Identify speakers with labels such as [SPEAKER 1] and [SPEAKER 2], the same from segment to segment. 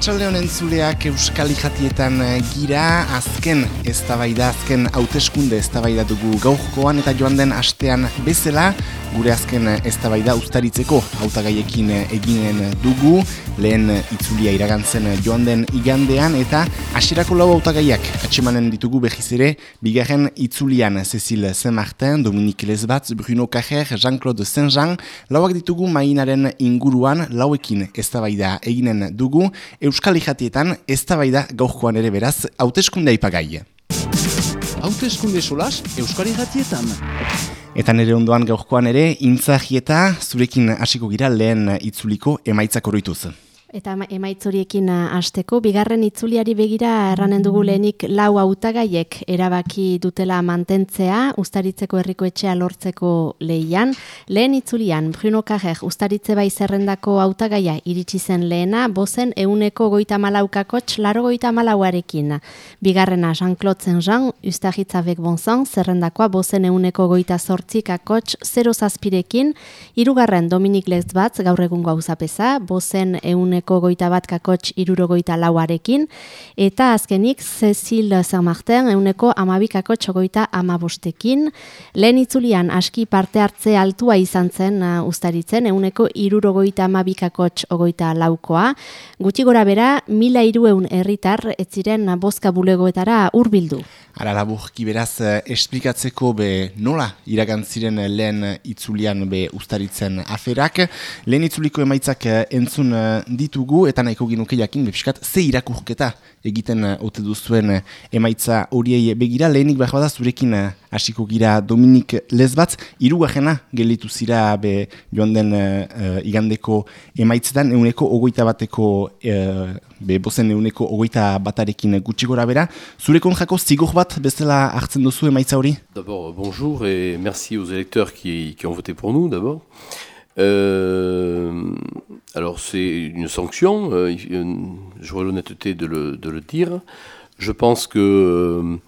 [SPEAKER 1] Atxalde honen zuleak Euskal Ijatietan eh, gira, azken eztabaida, azken hauteskunde eztabaida dugu gaurkoan eta joan den astean bezala, gure azken eztabaida ustaritzeko hautagaiekin eginen dugu, lehen itzulia iragantzen joan den igandean eta hasierako lau hautagaiak atxemanen ditugu behiz ere, bigarren itzulian Cecil Saint-Martin, Dominique Lesbatz, Bruno Cajer, Jean-Claude Saint-Jean, lauak ditugu mainaren inguruan. Lauekin eztabaida eginen dugu, Euskal Ijatietan ez da bai da gaurkoan ere beraz, hauteskunde aipagai.
[SPEAKER 2] Hauteskunde solas Euskal Ijatietan.
[SPEAKER 1] Eta nire ondoan gaurkoan ere, intzahieta zurekin hasiko gira lehen itzuliko emaitzak oroituz.
[SPEAKER 3] Eta emaitzoriekin hasteko bigarren itzuliari begira erranen dugu lehenik lau hautagaiek erabaki dutela mantentzea ustaritzeko herriko etxea lortzeko leian. Lehen itzulian Bruno Kajer ustaritze bai zerrendako hautagaia iritsi zen lehena, bozen euneko goita malaukakotx laro goita malauarekin. Bigarrena Jean-Claude Saint-Jean, ustaritzabek bonzan, zerrendakoa bozen euneko goita sortzikakotx zero zazpirekin. Hirugarren Dominik Lezbatz gaur egun gauzapeza, bozen euneko euneko goita bat kakotx irurogoita lauarekin, eta azkenik Cecil Saint-Martin euneko amabikakotx goita amabostekin. Lehen itzulian aski parte hartze altua izan zen uh, ustaritzen, euneko irurogoita amabikakotx ogoita laukoa. Gutxi gora bera, mila irueun herritar ez ziren boska bulegoetara urbildu.
[SPEAKER 1] Ara laburki beraz, eh, esplikatzeko be nola iragantziren lehen itzulian be ustaritzen aferak. Lehen itzuliko emaitzak eh, entzun dit ditugu eta nahiko ginuke jakin bepskat ze irakurketa egiten uh, ote duzuen uh, emaitza horiei. Begira lehenik behar bada zurekin uh, hasiko gira Dominik Lezbatz irugarrena gelitu zira be joan den igandeko emaitzetan euneko ogoita bateko uh, be bozen euneko ogoita batarekin gutxi gora bera. Zurekon jako zigor bat bezala hartzen duzu emaitza hori?
[SPEAKER 4] D'abord bonjour et merci aux électeurs qui, qui ont voté pour nous d'abord Euh, alors c'est une sanction, euh, j'aurai l'honnêteté de le, dire. Je pense que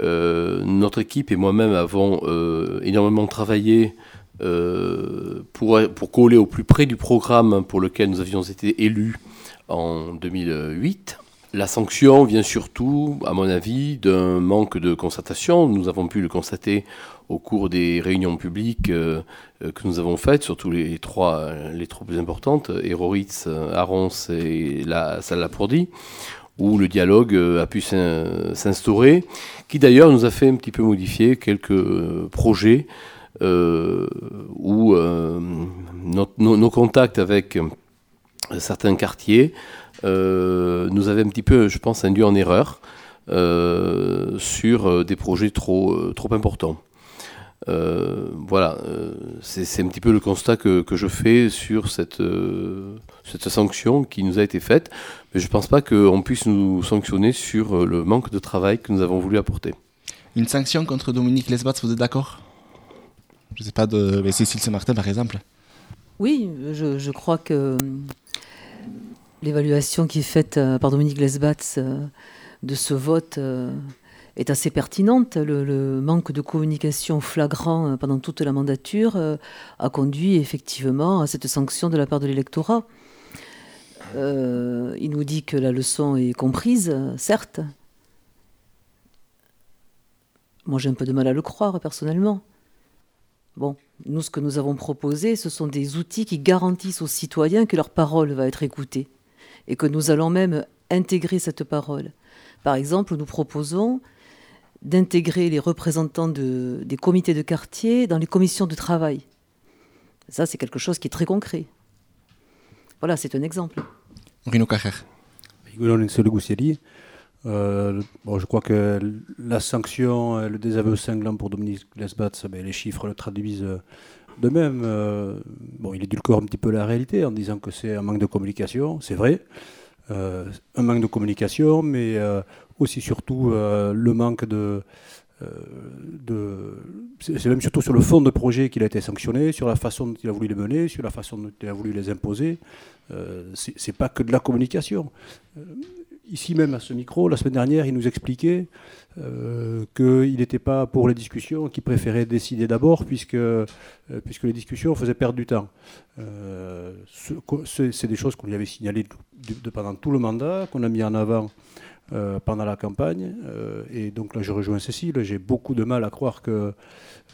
[SPEAKER 4] euh, notre équipe et moi-même avons euh, énormément travaillé euh, pour, pour coller au plus près du programme pour lequel nous avions été élus en 2008. La sanction vient surtout, à mon avis, d'un manque de constatation. Nous avons pu le constater au cours des réunions publiques euh, euh, que nous avons faites, surtout les trois, les trois plus importantes, Héroritz, Arons et la salle où le dialogue euh, a pu s'instaurer, qui d'ailleurs nous a fait un petit peu modifier quelques projets euh, où euh, nos, contacts avec certains quartiers euh, nous avaient un petit peu, je pense, induit en erreur euh, sur des projets trop, trop importants. Euh, voilà, euh, c'est un petit peu le constat que, que je fais sur cette, euh, cette sanction qui nous a été faite, mais je ne pense pas qu'on puisse nous sanctionner sur le manque de travail que nous avons voulu apporter.
[SPEAKER 1] Une sanction contre Dominique Lesbatz, vous êtes d'accord? Je ne sais pas, de Cécile Saint-Martin par exemple
[SPEAKER 5] Oui, je, je crois que l'évaluation qui est faite par Dominique Lesbatz de ce vote est assez pertinente. Le, manque de communication flagrant euh, pendant toute la mandature euh, a conduit effectivement à cette sanction de la part de l'électorat. Euh, il nous dit que la leçon est comprise, certes. Moi, j'ai un peu de mal à le croire, personnellement. Bon, nous, ce que nous avons proposé, ce sont des outils qui garantissent aux citoyens que leur parole va être écoutée et que nous allons même intégrer cette parole. Par exemple, nous proposons d'intégrer les représentants de, des comités de quartier dans les commissions de travail. Ça, c'est quelque chose qui est très concret. Voilà, c'est un exemple.
[SPEAKER 1] Rino
[SPEAKER 6] euh, bon, je crois que la sanction, le désaveu cinglant pour Dominique Lesbatz, ben, les chiffres le traduisent de même. Euh, bon, il édulcore un petit peu la réalité en disant que c'est un manque de communication, c'est vrai. Euh, un manque de communication, mais euh, aussi surtout le manque de... De c'est même surtout sur le fond de projet qu'il a été sanctionné, sur la façon dont il a voulu les mener, sur la façon dont il a voulu les imposer. Euh, c'est pas que de la communication. Ici même à ce micro, la semaine dernière, il nous expliquait euh, qu'il n'était pas pour les discussions, qu'il préférait décider d'abord, puisque, euh, puisque les discussions faisaient perdre du temps. Euh, c'est des choses qu'on lui avait signalées de, pendant tout le mandat, qu'on a mis en avant pendant la campagne. et donc là, je rejoins Cécile, j'ai beaucoup de mal à croire que,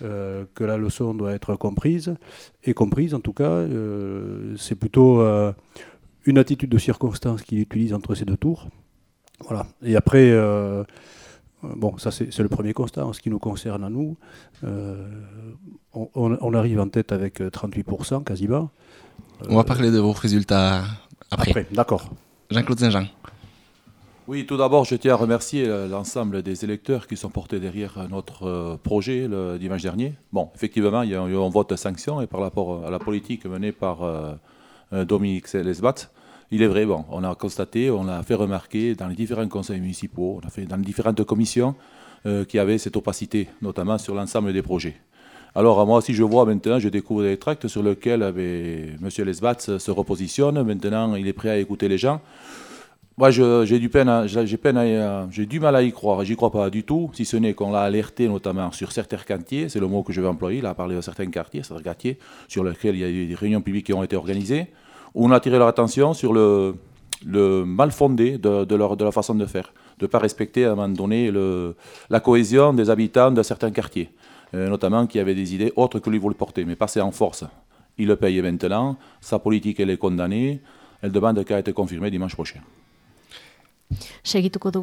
[SPEAKER 6] que la leçon doit être comprise, et comprise en tout cas. c'est plutôt une attitude de circonstance qu'il utilise entre ces deux tours. Voilà. Et après, euh, bon, ça c'est le premier constat en ce qui nous concerne à nous. Euh, on, arrive en tête avec 38% quasiment.
[SPEAKER 1] on va parler de vos résultats après.
[SPEAKER 6] Après, d'accord.
[SPEAKER 1] Jean-Claude Saint-Jean.
[SPEAKER 7] Oui, tout d'abord, je tiens à remercier l'ensemble des électeurs qui sont portés derrière notre euh, projet le dimanche dernier. Bon, effectivement, il y a eu un vote de sanction et par rapport à la politique menée par Dominique Lesbat, il est vrai, bon, on a constaté, on a fait remarquer dans les différents conseils municipaux, dans les différentes commissions euh, qu'il y avait cette opacité, notamment sur l'ensemble des projets. Alors moi, si je vois maintenant, je découvre des tracts sur lesquels M. Lesbat se repositionne. Maintenant, il est prêt à écouter les gens. Moi, j'ai du du mal à y croire. J'y crois pas du tout, si ce n'est qu'on l'a alerté notamment sur certains quartiers. C'est le mot que je vais employer. Il a parlé de certains quartiers, certains quartiers sur lesquels il y a eu des réunions publiques qui ont été organisées on a attiré leur attention sur le, mal fondé de, leur, façon de faire, de ne pas respecter à un moment donné la cohésion des habitants de certains quartiers, euh, notamment qui avaient des idées autres que lui voulait porter, mais passer en force. Il le paye maintenant, sa politique elle est condamnée, elle demande qu'elle été confirmée dimanche prochain.
[SPEAKER 3] Segituko eh,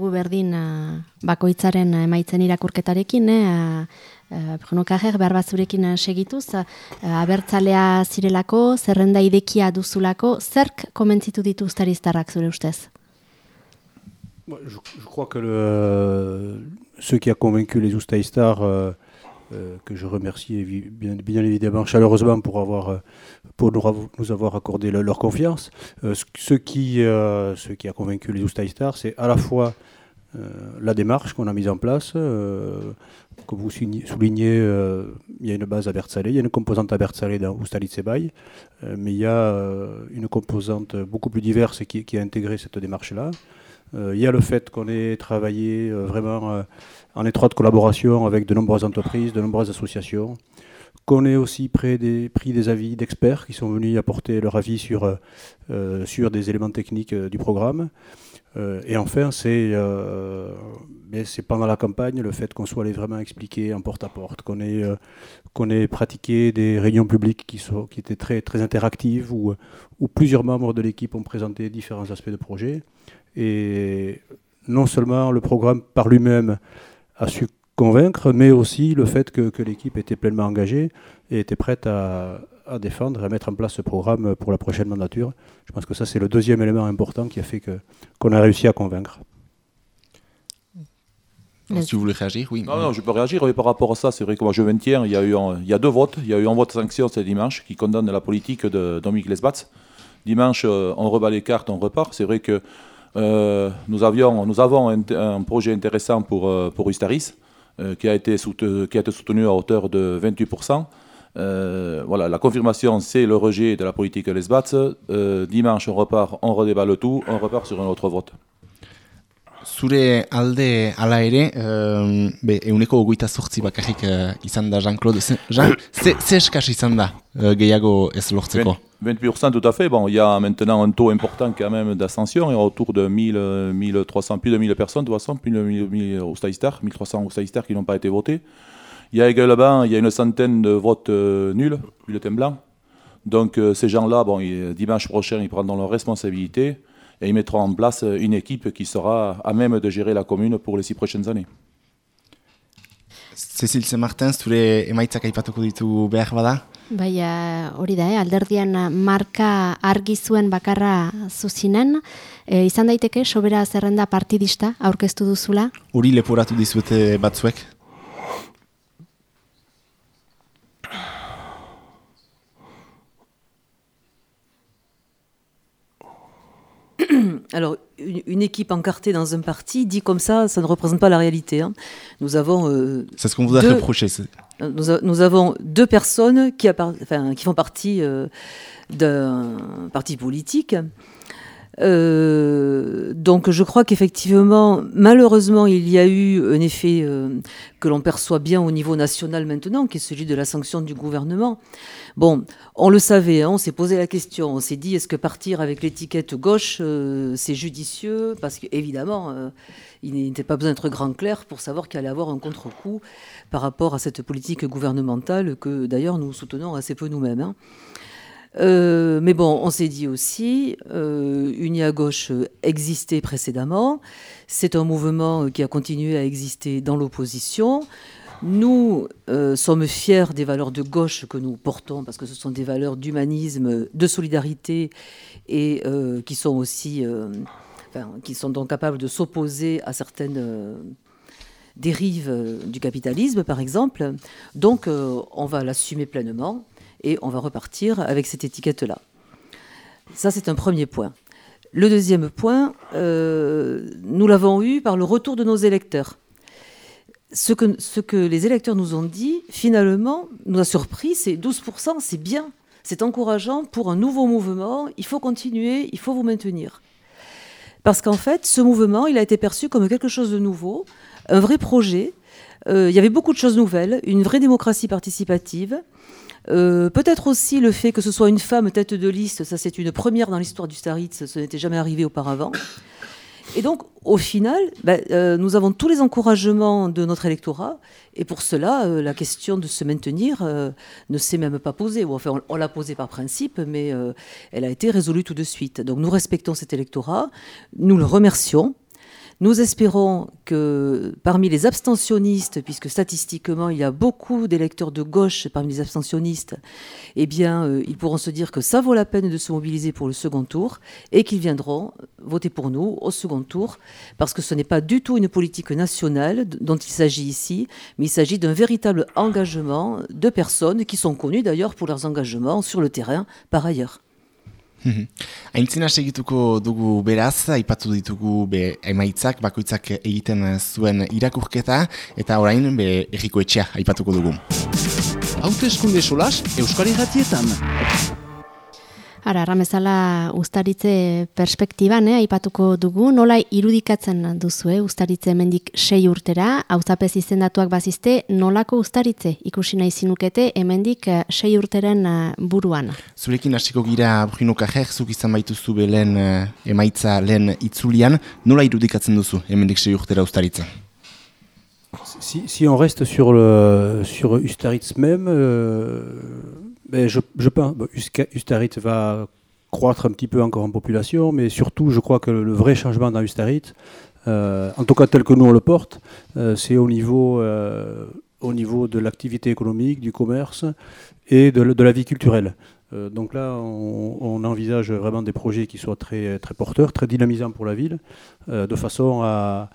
[SPEAKER 6] Je, crois que le, ce qui a convaincu les Oustaïstars, euh, euh, que je remercie bien, évidemment chaleureusement pour, avoir, pour nous, avoir accordé le, leur confiance, euh, ce, qui, ce qui a convaincu les Oustaïstars, c'est à la fois la démarche qu'on a mise en place, comme vous soulignez, euh, il y a une base à Bertsalé, il y a une composante à Bertsalé dans Oustalitz euh, mais il y a euh, une composante beaucoup plus diverse qui, a intégré cette démarche-là. il y a le fait qu'on ait travaillé vraiment en étroite collaboration avec de nombreuses entreprises, de nombreuses associations, qu'on ait aussi des, pris des avis d'experts qui sont venus apporter leur avis sur des éléments techniques du programme. Et enfin, c'est c'est pendant la campagne le fait qu'on soit allé vraiment expliquer en porte-à-porte, qu'on ait, euh, qu'on ait pratiqué des réunions publiques qui, sont, qui étaient très, très interactives, où, où plusieurs membres de l'équipe ont présenté différents aspects de projet. Et non seulement le programme par lui-même a su convaincre, mais aussi le fait que, que l'équipe était pleinement engagée et était prête à, à défendre et à mettre en place ce programme pour la prochaine mandature. Je pense que ça, c'est le deuxième élément important qui a fait que, qu'on a réussi à convaincre.
[SPEAKER 1] Si vous voulez réagir, oui.
[SPEAKER 7] Non, non, je peux réagir. par rapport à ça, c'est vrai que moi je maintiens, il y, a eu il y a deux votes. Il y a eu un vote sanction ce dimanche qui condamne la politique de Dominique Lesbatz. Dimanche, euh, on rebat les cartes, on repart. C'est vrai que euh, nous, avions, nous avons un, projet intéressant pour, euh, pour Ustaris qui, a été soutenu, qui a été soutenu à hauteur de 28%. Voilà, la confirmation, c'est le rejet de la politique Lesbatz. dimanche, on repart, on redébat le tout, on repart sur un autre vote.
[SPEAKER 1] zure alde ala ere, um, be, euneko ogoita sortzi bakarrik uh, izan da Jean-Claude. Jean, ze, ze eskas izan da uh, gehiago ez lortzeko
[SPEAKER 7] 28% tout à fait. Bon, il y a maintenant un taux important quand même d'ascension, autour de 1000, 1300, plus de 1000 personnes, de toute façon, plus de 1000, 1000 Oustaïstars, 1300 Oustaïstars qui n'ont pas été votés. Il y a également il y a une centaine de votes euh, nuls, bulletins blancs. Donc euh, ces gens-là, bon, dimanche prochain, ils prendront leurs responsabilités et ils mettront en place une équipe qui sera à même de gérer la commune pour les six prochaines années.
[SPEAKER 1] Cécile Saint-Martin, zure emaitzak aipatuko ditu behar bada?
[SPEAKER 3] Bai, hori da, eh? alderdian marka argi zuen bakarra zuzinen. E, izan daiteke, sobera zerrenda partidista aurkeztu duzula?
[SPEAKER 1] Hori leporatu dizuete batzuek?
[SPEAKER 5] Alors, une, équipe encartée dans un parti, dit comme ça, ça ne représente pas la réalité. Hein. Nous avons.
[SPEAKER 1] Euh, c'est ce qu'on vous a reproché.
[SPEAKER 5] Nous, avons deux personnes qui, qui font partie euh, d'un parti politique. Euh, donc je crois qu'effectivement, malheureusement, il y a eu un effet euh, que l'on perçoit bien au niveau national maintenant, qui est celui de la sanction du gouvernement. Bon, on le savait, hein, on s'est posé la question, on s'est dit est-ce que partir avec l'étiquette gauche, euh, c'est judicieux? Parce qu'évidemment, il n'était pas besoin d'être grand clair pour savoir qu'il allait avoir un contre-coup par rapport à cette politique gouvernementale que d'ailleurs nous soutenons assez peu nous-mêmes. Hein. Euh, mais bon, on s'est dit aussi, euh, Unis à gauche existait précédemment. C'est un mouvement qui a continué à exister dans l'opposition. Nous euh, sommes fiers des valeurs de gauche que nous portons parce que ce sont des valeurs d'humanisme, de solidarité et euh, qui sont aussi, qui sont donc capables de s'opposer à certaines dérives du capitalisme, par exemple. Donc, on va l'assumer pleinement et on va repartir avec cette étiquette-là. Ça, c'est un premier point. Le deuxième point, euh, nous l'avons eu par le retour de nos électeurs. Ce que, les électeurs nous ont dit, finalement, nous a surpris, c'est 12%, c'est bien, c'est encourageant pour un nouveau mouvement, il faut continuer, il faut vous maintenir. Parce qu'en fait, ce mouvement, il a été perçu comme quelque chose de nouveau, un vrai projet. Euh, il y avait beaucoup de choses nouvelles, une vraie démocratie participative, euh, peut-être aussi le fait que ce soit une femme tête de liste, ça c'est une première dans l'histoire du Staritz, ce n'était jamais arrivé auparavant. Et donc, au final, ben, euh, nous avons tous les encouragements de notre électorat, et pour cela, euh, la question de se maintenir ne s'est même pas posée. enfin, on, on l'a posée par principe, mais elle a été résolue tout de suite. Donc, nous respectons cet électorat, nous le remercions, nous espérons que parmi les abstentionnistes, puisque statistiquement il y a beaucoup d'électeurs de gauche parmi les abstentionnistes, eh bien euh, ils pourront se dire que ça vaut la peine de se mobiliser pour le second tour et qu'ils viendront voter pour nous au second tour, parce que ce n'est pas du tout une politique nationale dont il s'agit ici, mais il s'agit d'un véritable engagement de personnes qui sont connues d'ailleurs pour leurs engagements sur le terrain par ailleurs.
[SPEAKER 1] Mhm. Aintzina segituko dugu beraz, aipatu ditugu be emaitzak, bakoitzak egiten zuen irakurketa, eta orain be erriko etxea aipatuko dugu.
[SPEAKER 2] Haute eskunde solas, Euskari Gatietan.
[SPEAKER 3] Ara, ramezala ustaritze perspektiban, eh, aipatuko dugu, nola irudikatzen duzu, eh, ustaritze hemendik sei urtera, auzapez izendatuak bazizte, nolako ustaritze ikusi nahi zinukete hemendik eh, sei urteren eh, buruan?
[SPEAKER 1] Zurekin hasiko gira Bruno Kajer, zuk izan baituzu belen eh, emaitza lehen itzulian, nola irudikatzen duzu hemendik sei urtera ustaritze?
[SPEAKER 6] Si, si on reste sur, le, sur Ustaritz même, euh, ben, je, je pense Ustarit va croître un petit peu encore en population, mais surtout, je crois que le, vrai changement dans Ustarit, euh, en tout cas tel que nous on le porte, euh, c'est au niveau, euh, au niveau de l'activité économique, du commerce et de, la vie culturelle. Donc là, on, envisage vraiment des projets qui soient très, très porteurs, très dynamisants pour la ville, de façon à,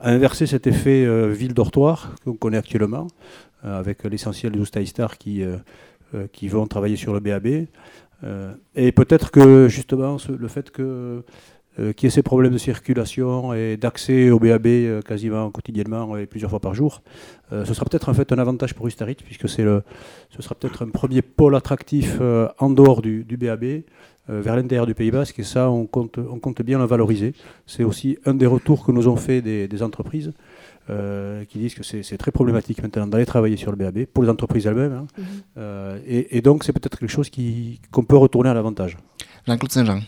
[SPEAKER 6] inverser cet effet euh, ville-dortoir qu'on connaît actuellement. Euh, avec l'essentiel des Oustaïstars qui, euh, euh, qui vont travailler sur le BAB. et peut-être que justement le fait que qu'il y ait ces problèmes de circulation et d'accès au BAB quasiment quotidiennement et plusieurs fois par jour, ce sera peut-être en fait un avantage pour Ustarit, puisque le, ce sera peut-être un premier pôle attractif en dehors du, BAB, vers l'intérieur du Pays Basque, et ça, on compte, on compte bien le valoriser. C'est aussi un des retours que nous ont fait des entreprises, euh, qui disent que c'est très problématique maintenant d'aller travailler sur le BAB pour les entreprises elles-mêmes. Hein. Mm -hmm. euh, et, et, donc, c'est peut-être quelque chose qu'on peut retourner à l'avantage.
[SPEAKER 1] Jean-Claude Saint-Jean.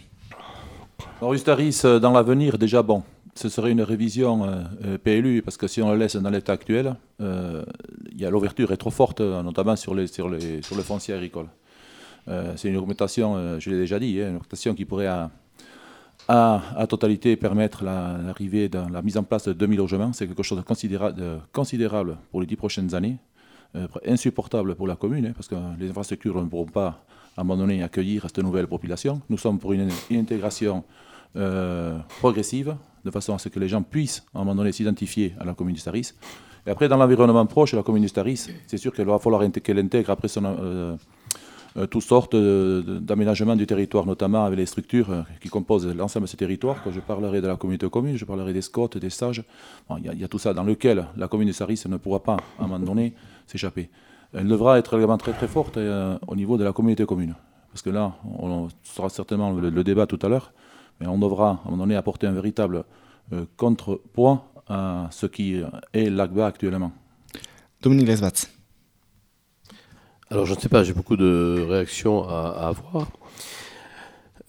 [SPEAKER 7] Alors, Ustaris, euh, dans l'avenir, déjà, bon, ce serait une révision euh, PLU, parce que si on le laisse dans l'état actuel, euh, y a l'ouverture est trop forte, notamment sur, les, sur, les, sur le foncier agricole. c'est une augmentation, je l'ai déjà dit, hein, une augmentation qui pourrait à, à totalité permettre l'arrivée la, de la mise en place de 2000 logements, c'est quelque chose de, considéra de, considérable pour les dix prochaines années, euh, insupportable pour la commune, hein, parce que les infrastructures ne pourront pas, à un moment donné, accueillir cette nouvelle population. Nous sommes pour une, intégration euh, progressive, de façon à ce que les gens puissent, à un moment donné, s'identifier à la commune du Staris. Et après, dans l'environnement proche de la commune du Staris, c'est sûr qu'il va falloir qu'elle intègre après son... Euh, toutes sortes d'aménagements du territoire, notamment avec les structures euh, qui composent l'ensemble de ce territoire. Quand je parlerai de la communauté commune, je parlerai des scots, des sages. Il y, a tout ça dans lequel la commune de Saris ne pourra pas, à un moment donné, s'échapper. Elle devra être également très très forte euh, au niveau de la communauté commune. parce que là, on sera certainement le, débat tout à l'heure, mais on devra à un moment donné apporter un véritable euh, contrepoids à ce qui est l'ACBA actuellement.
[SPEAKER 1] Dominique Lesbat.
[SPEAKER 4] Alors je ne sais pas, j'ai beaucoup de réactions à, avoir.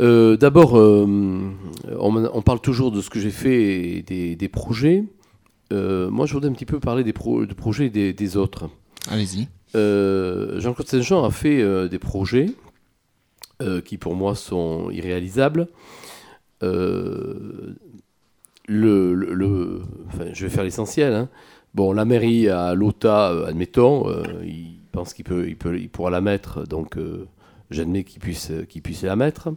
[SPEAKER 4] Euh, d'abord, euh, on, parle toujours de ce que j'ai fait et des, projets. moi, je voudrais un petit peu parler des, projets des, autres.
[SPEAKER 1] Allez-y.
[SPEAKER 4] Jean-Claude Saint-Jean a fait des projets qui, pour moi, sont irréalisables. le, je vais faire l'essentiel. Hein. Bon, la mairie à l'OTA, euh, admettons, euh, il pense qu'il peut, il peut, il pourra la mettre, donc euh, j'admets qu'il puisse, qu'il puisse la mettre,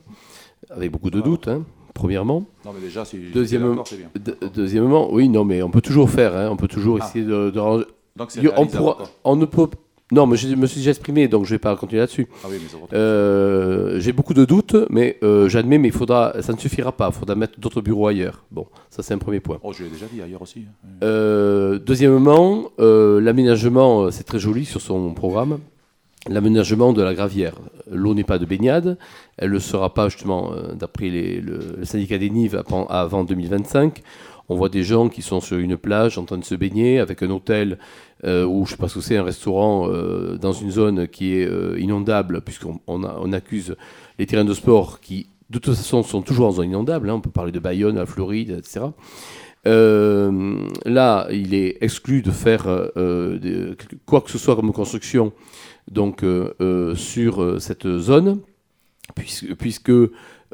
[SPEAKER 4] avec beaucoup de doutes, hein, premièrement.
[SPEAKER 7] Non, mais déjà,
[SPEAKER 4] si deuxièmement, c'est bien. Deuxièmement, oui, non, mais on peut toujours faire, hein, on peut toujours ah. essayer de, de ranger.
[SPEAKER 7] Donc c'est on, pourra,
[SPEAKER 4] on ne peut non, mais je me suis déjà exprimé, donc je ne vais pas continuer là-dessus. Ah euh, j'ai beaucoup de doutes, mais euh, j'admets, mais il faudra, ça ne suffira pas. Il faudra mettre d'autres bureaux ailleurs. Bon, ça c'est un premier point.
[SPEAKER 7] Oh, je l'ai déjà dit ailleurs aussi. Hein.
[SPEAKER 4] Euh, deuxièmement, l'aménagement, c'est très joli sur son programme. L'aménagement de la gravière. L'eau n'est pas de baignade. Elle ne le sera pas, justement, d'après le, syndicat des Nives, avant 2025. On voit des gens qui sont sur une plage en train de se baigner avec un hôtel euh, ou je sais pas ce que c'est, un restaurant euh, dans une zone qui est euh, inondable, puisqu'on on, accuse les terrains de sport qui, de toute façon, sont toujours en zone inondable. Hein. on peut parler de Bayonne, la Floride, etc. là, il est exclu de faire quoi que ce soit comme construction sur cette zone, puisque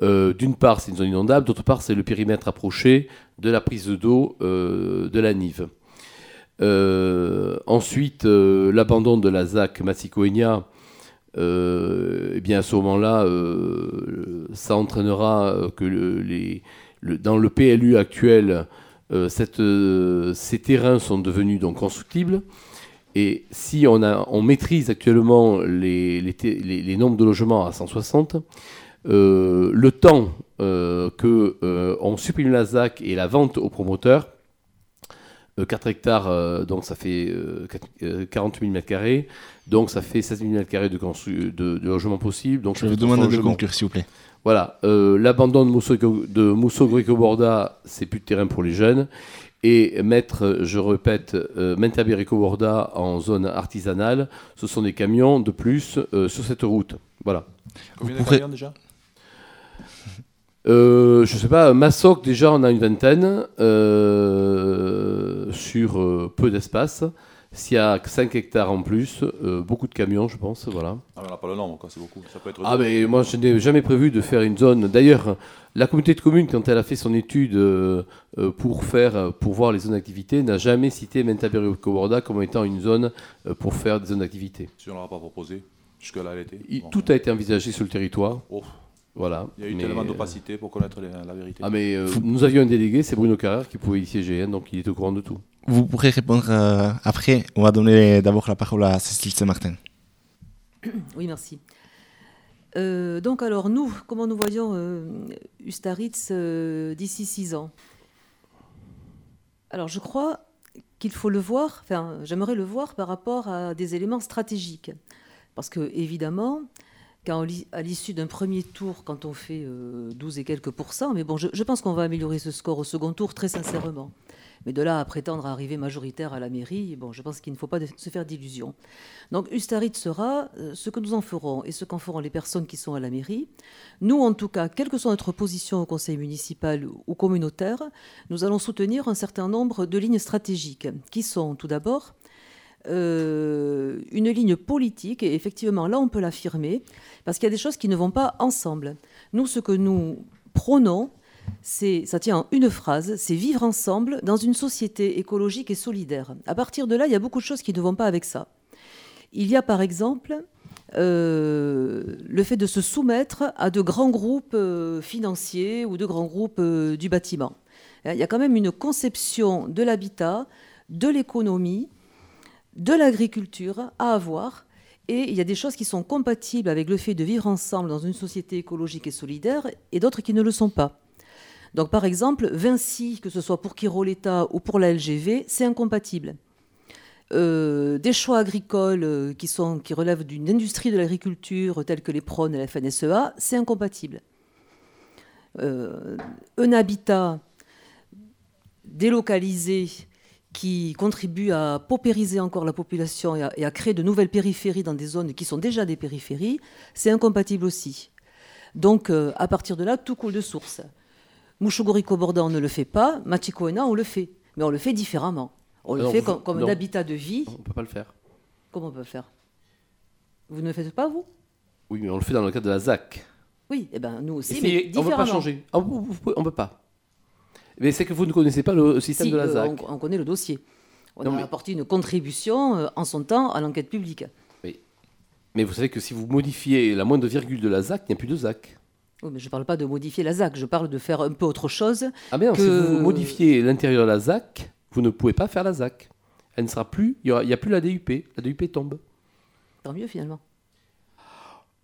[SPEAKER 4] d'une part c'est une zone inondable, d'autre part c'est le périmètre approché de la prise d'eau de la Nive. Euh, ensuite, euh, l'abandon de la ZAC Massicoenia, euh, eh bien à ce moment-là, ça entraînera que dans le PLU actuel, ces terrains sont devenus donc constructibles. Et si on, maîtrise actuellement les, nombres de logements à 160, le temps que on supprime la ZAC et la vente aux promoteurs, 4 euh, hectares, euh, donc ça fait 48 000 m2, donc ça fait 16 000 m2 de, de, de logement possible. Donc
[SPEAKER 1] Je vous demande de conclure, s'il vous plaît.
[SPEAKER 4] Voilà, euh, l'abandon de Mousso, de Mousso Borda, c'est plus de terrain pour les jeunes. Et mettre, je répète, euh, Borda en zone artisanale, ce sont des camions de plus sur cette route. Voilà.
[SPEAKER 7] Combien de camions déjà?
[SPEAKER 4] Euh, je sais pas, Massoc déjà on a une vingtaine euh, sur euh, peu d'espace. S'il y a 5 hectares en plus, euh, beaucoup de camions, je pense, voilà.
[SPEAKER 7] Ah, on n'a pas le nombre, c'est beaucoup. Ça peut être
[SPEAKER 4] ah, mais moi, je n'ai jamais prévu de faire une zone. D'ailleurs, la communauté de communes, quand elle a fait son étude pour, faire, pour voir les zones d'activité, n'a jamais cité Mentaberi Coborda comme étant une zone pour faire des zones d'activité.
[SPEAKER 7] Si on ne l'aura pas proposé, jusque-là, était.
[SPEAKER 4] Tout a été envisagé sur le territoire.
[SPEAKER 7] Oh.
[SPEAKER 4] Voilà.
[SPEAKER 7] Il y a eu tellement euh, d'opacité pour connaître la vérité.
[SPEAKER 4] Ah mais euh, nous avions un délégué, c'est Bruno Carrère qui pouvait y siéger, hein, donc il est au courant de tout.
[SPEAKER 1] Vous pourrez répondre euh, après. On va donner d'abord la parole à Cécile Saint-Martin.
[SPEAKER 5] Oui, merci. donc alors nous, comment nous voyons Ustaritz d'ici six ans? Alors je crois qu'il faut le voir, enfin j'aimerais le voir par rapport à des éléments stratégiques. Parce que évidemment, quand à l'issue d'un premier tour, quand on fait 12 euh, et quelques pourcents, mais bon, je, pense qu'on va améliorer ce score au second tour, très sincèrement. Mais de là à prétendre arriver majoritaire à la mairie, bon, je pense qu'il ne faut pas se faire d'illusions. Donc Ustarit sera euh, ce que nous en ferons et ce qu'en feront les personnes qui sont à la mairie. Nous, en tout cas, quelle que soit notre position au conseil municipal ou communautaire, nous allons soutenir un certain nombre de lignes stratégiques qui sont tout d'abord euh, une ligne politique, et effectivement là on peut l'affirmer, parce qu'il y a des choses qui ne vont pas ensemble. Nous, ce que nous prônons, c'est, ça tient en une phrase, c'est vivre ensemble dans une société écologique et solidaire. À partir de là, il y a beaucoup de choses qui ne vont pas avec ça. Il y a par exemple euh, le fait de se soumettre à de grands groupes euh, financiers ou de grands groupes du bâtiment. Il y a quand même une conception de l'habitat, de l'économie, de l'agriculture à avoir. Et il y a des choses qui sont compatibles avec le fait de vivre ensemble dans une société écologique et solidaire et d'autres qui ne le sont pas. Donc par exemple, Vinci, que ce soit pour Chiroletta ou pour la LGV, c'est incompatible. euh, des choix agricoles euh, qui, relèvent d'une industrie de l'agriculture telle que les prônes et la FNSEA, c'est incompatible. Euh, un habitat délocalisé qui contribue à paupériser encore la population et à, et à, créer de nouvelles périphéries dans des zones qui sont déjà des périphéries, c'est incompatible aussi. Donc, euh, à partir de là, tout coule de source. Mouchougoriko Borda, on ne le fait pas, Machikoena, on le fait. Mais on le fait différemment. On le fait
[SPEAKER 4] vous-
[SPEAKER 5] comme, un habitat de vie.
[SPEAKER 4] On ne peut pas le faire.
[SPEAKER 5] Comment on peut le faire? Vous ne le faites pas, vous?
[SPEAKER 4] Oui, mais on le fait dans le cadre de la ZAC.
[SPEAKER 5] Oui, eh ben, nous aussi, mais
[SPEAKER 4] on ne peut pas changer. Ah, on ne peut pas. Mais c'est que vous ne connaissez pas le système
[SPEAKER 5] Si,
[SPEAKER 4] de la
[SPEAKER 5] euh,
[SPEAKER 4] ZAC.
[SPEAKER 5] on, on connaît le dossier. On
[SPEAKER 4] Non,
[SPEAKER 5] a
[SPEAKER 4] mais-
[SPEAKER 5] apporté une contribution euh, en son temps à l'enquête publique.
[SPEAKER 4] Mais vous savez que si vous modifiez la moindre virgule de la ZAC, il n'y a plus de ZAC.
[SPEAKER 5] Oui, mais je ne parle pas de modifier la ZAC, je parle de faire un peu autre chose.
[SPEAKER 4] Ah bien, si
[SPEAKER 5] Que-
[SPEAKER 4] vous modifiez l'intérieur de la ZAC, vous ne pouvez pas faire la ZAC. Elle ne sera plus, il n'y a plus la DUP. La DUP tombe.
[SPEAKER 5] Tant mieux finalement.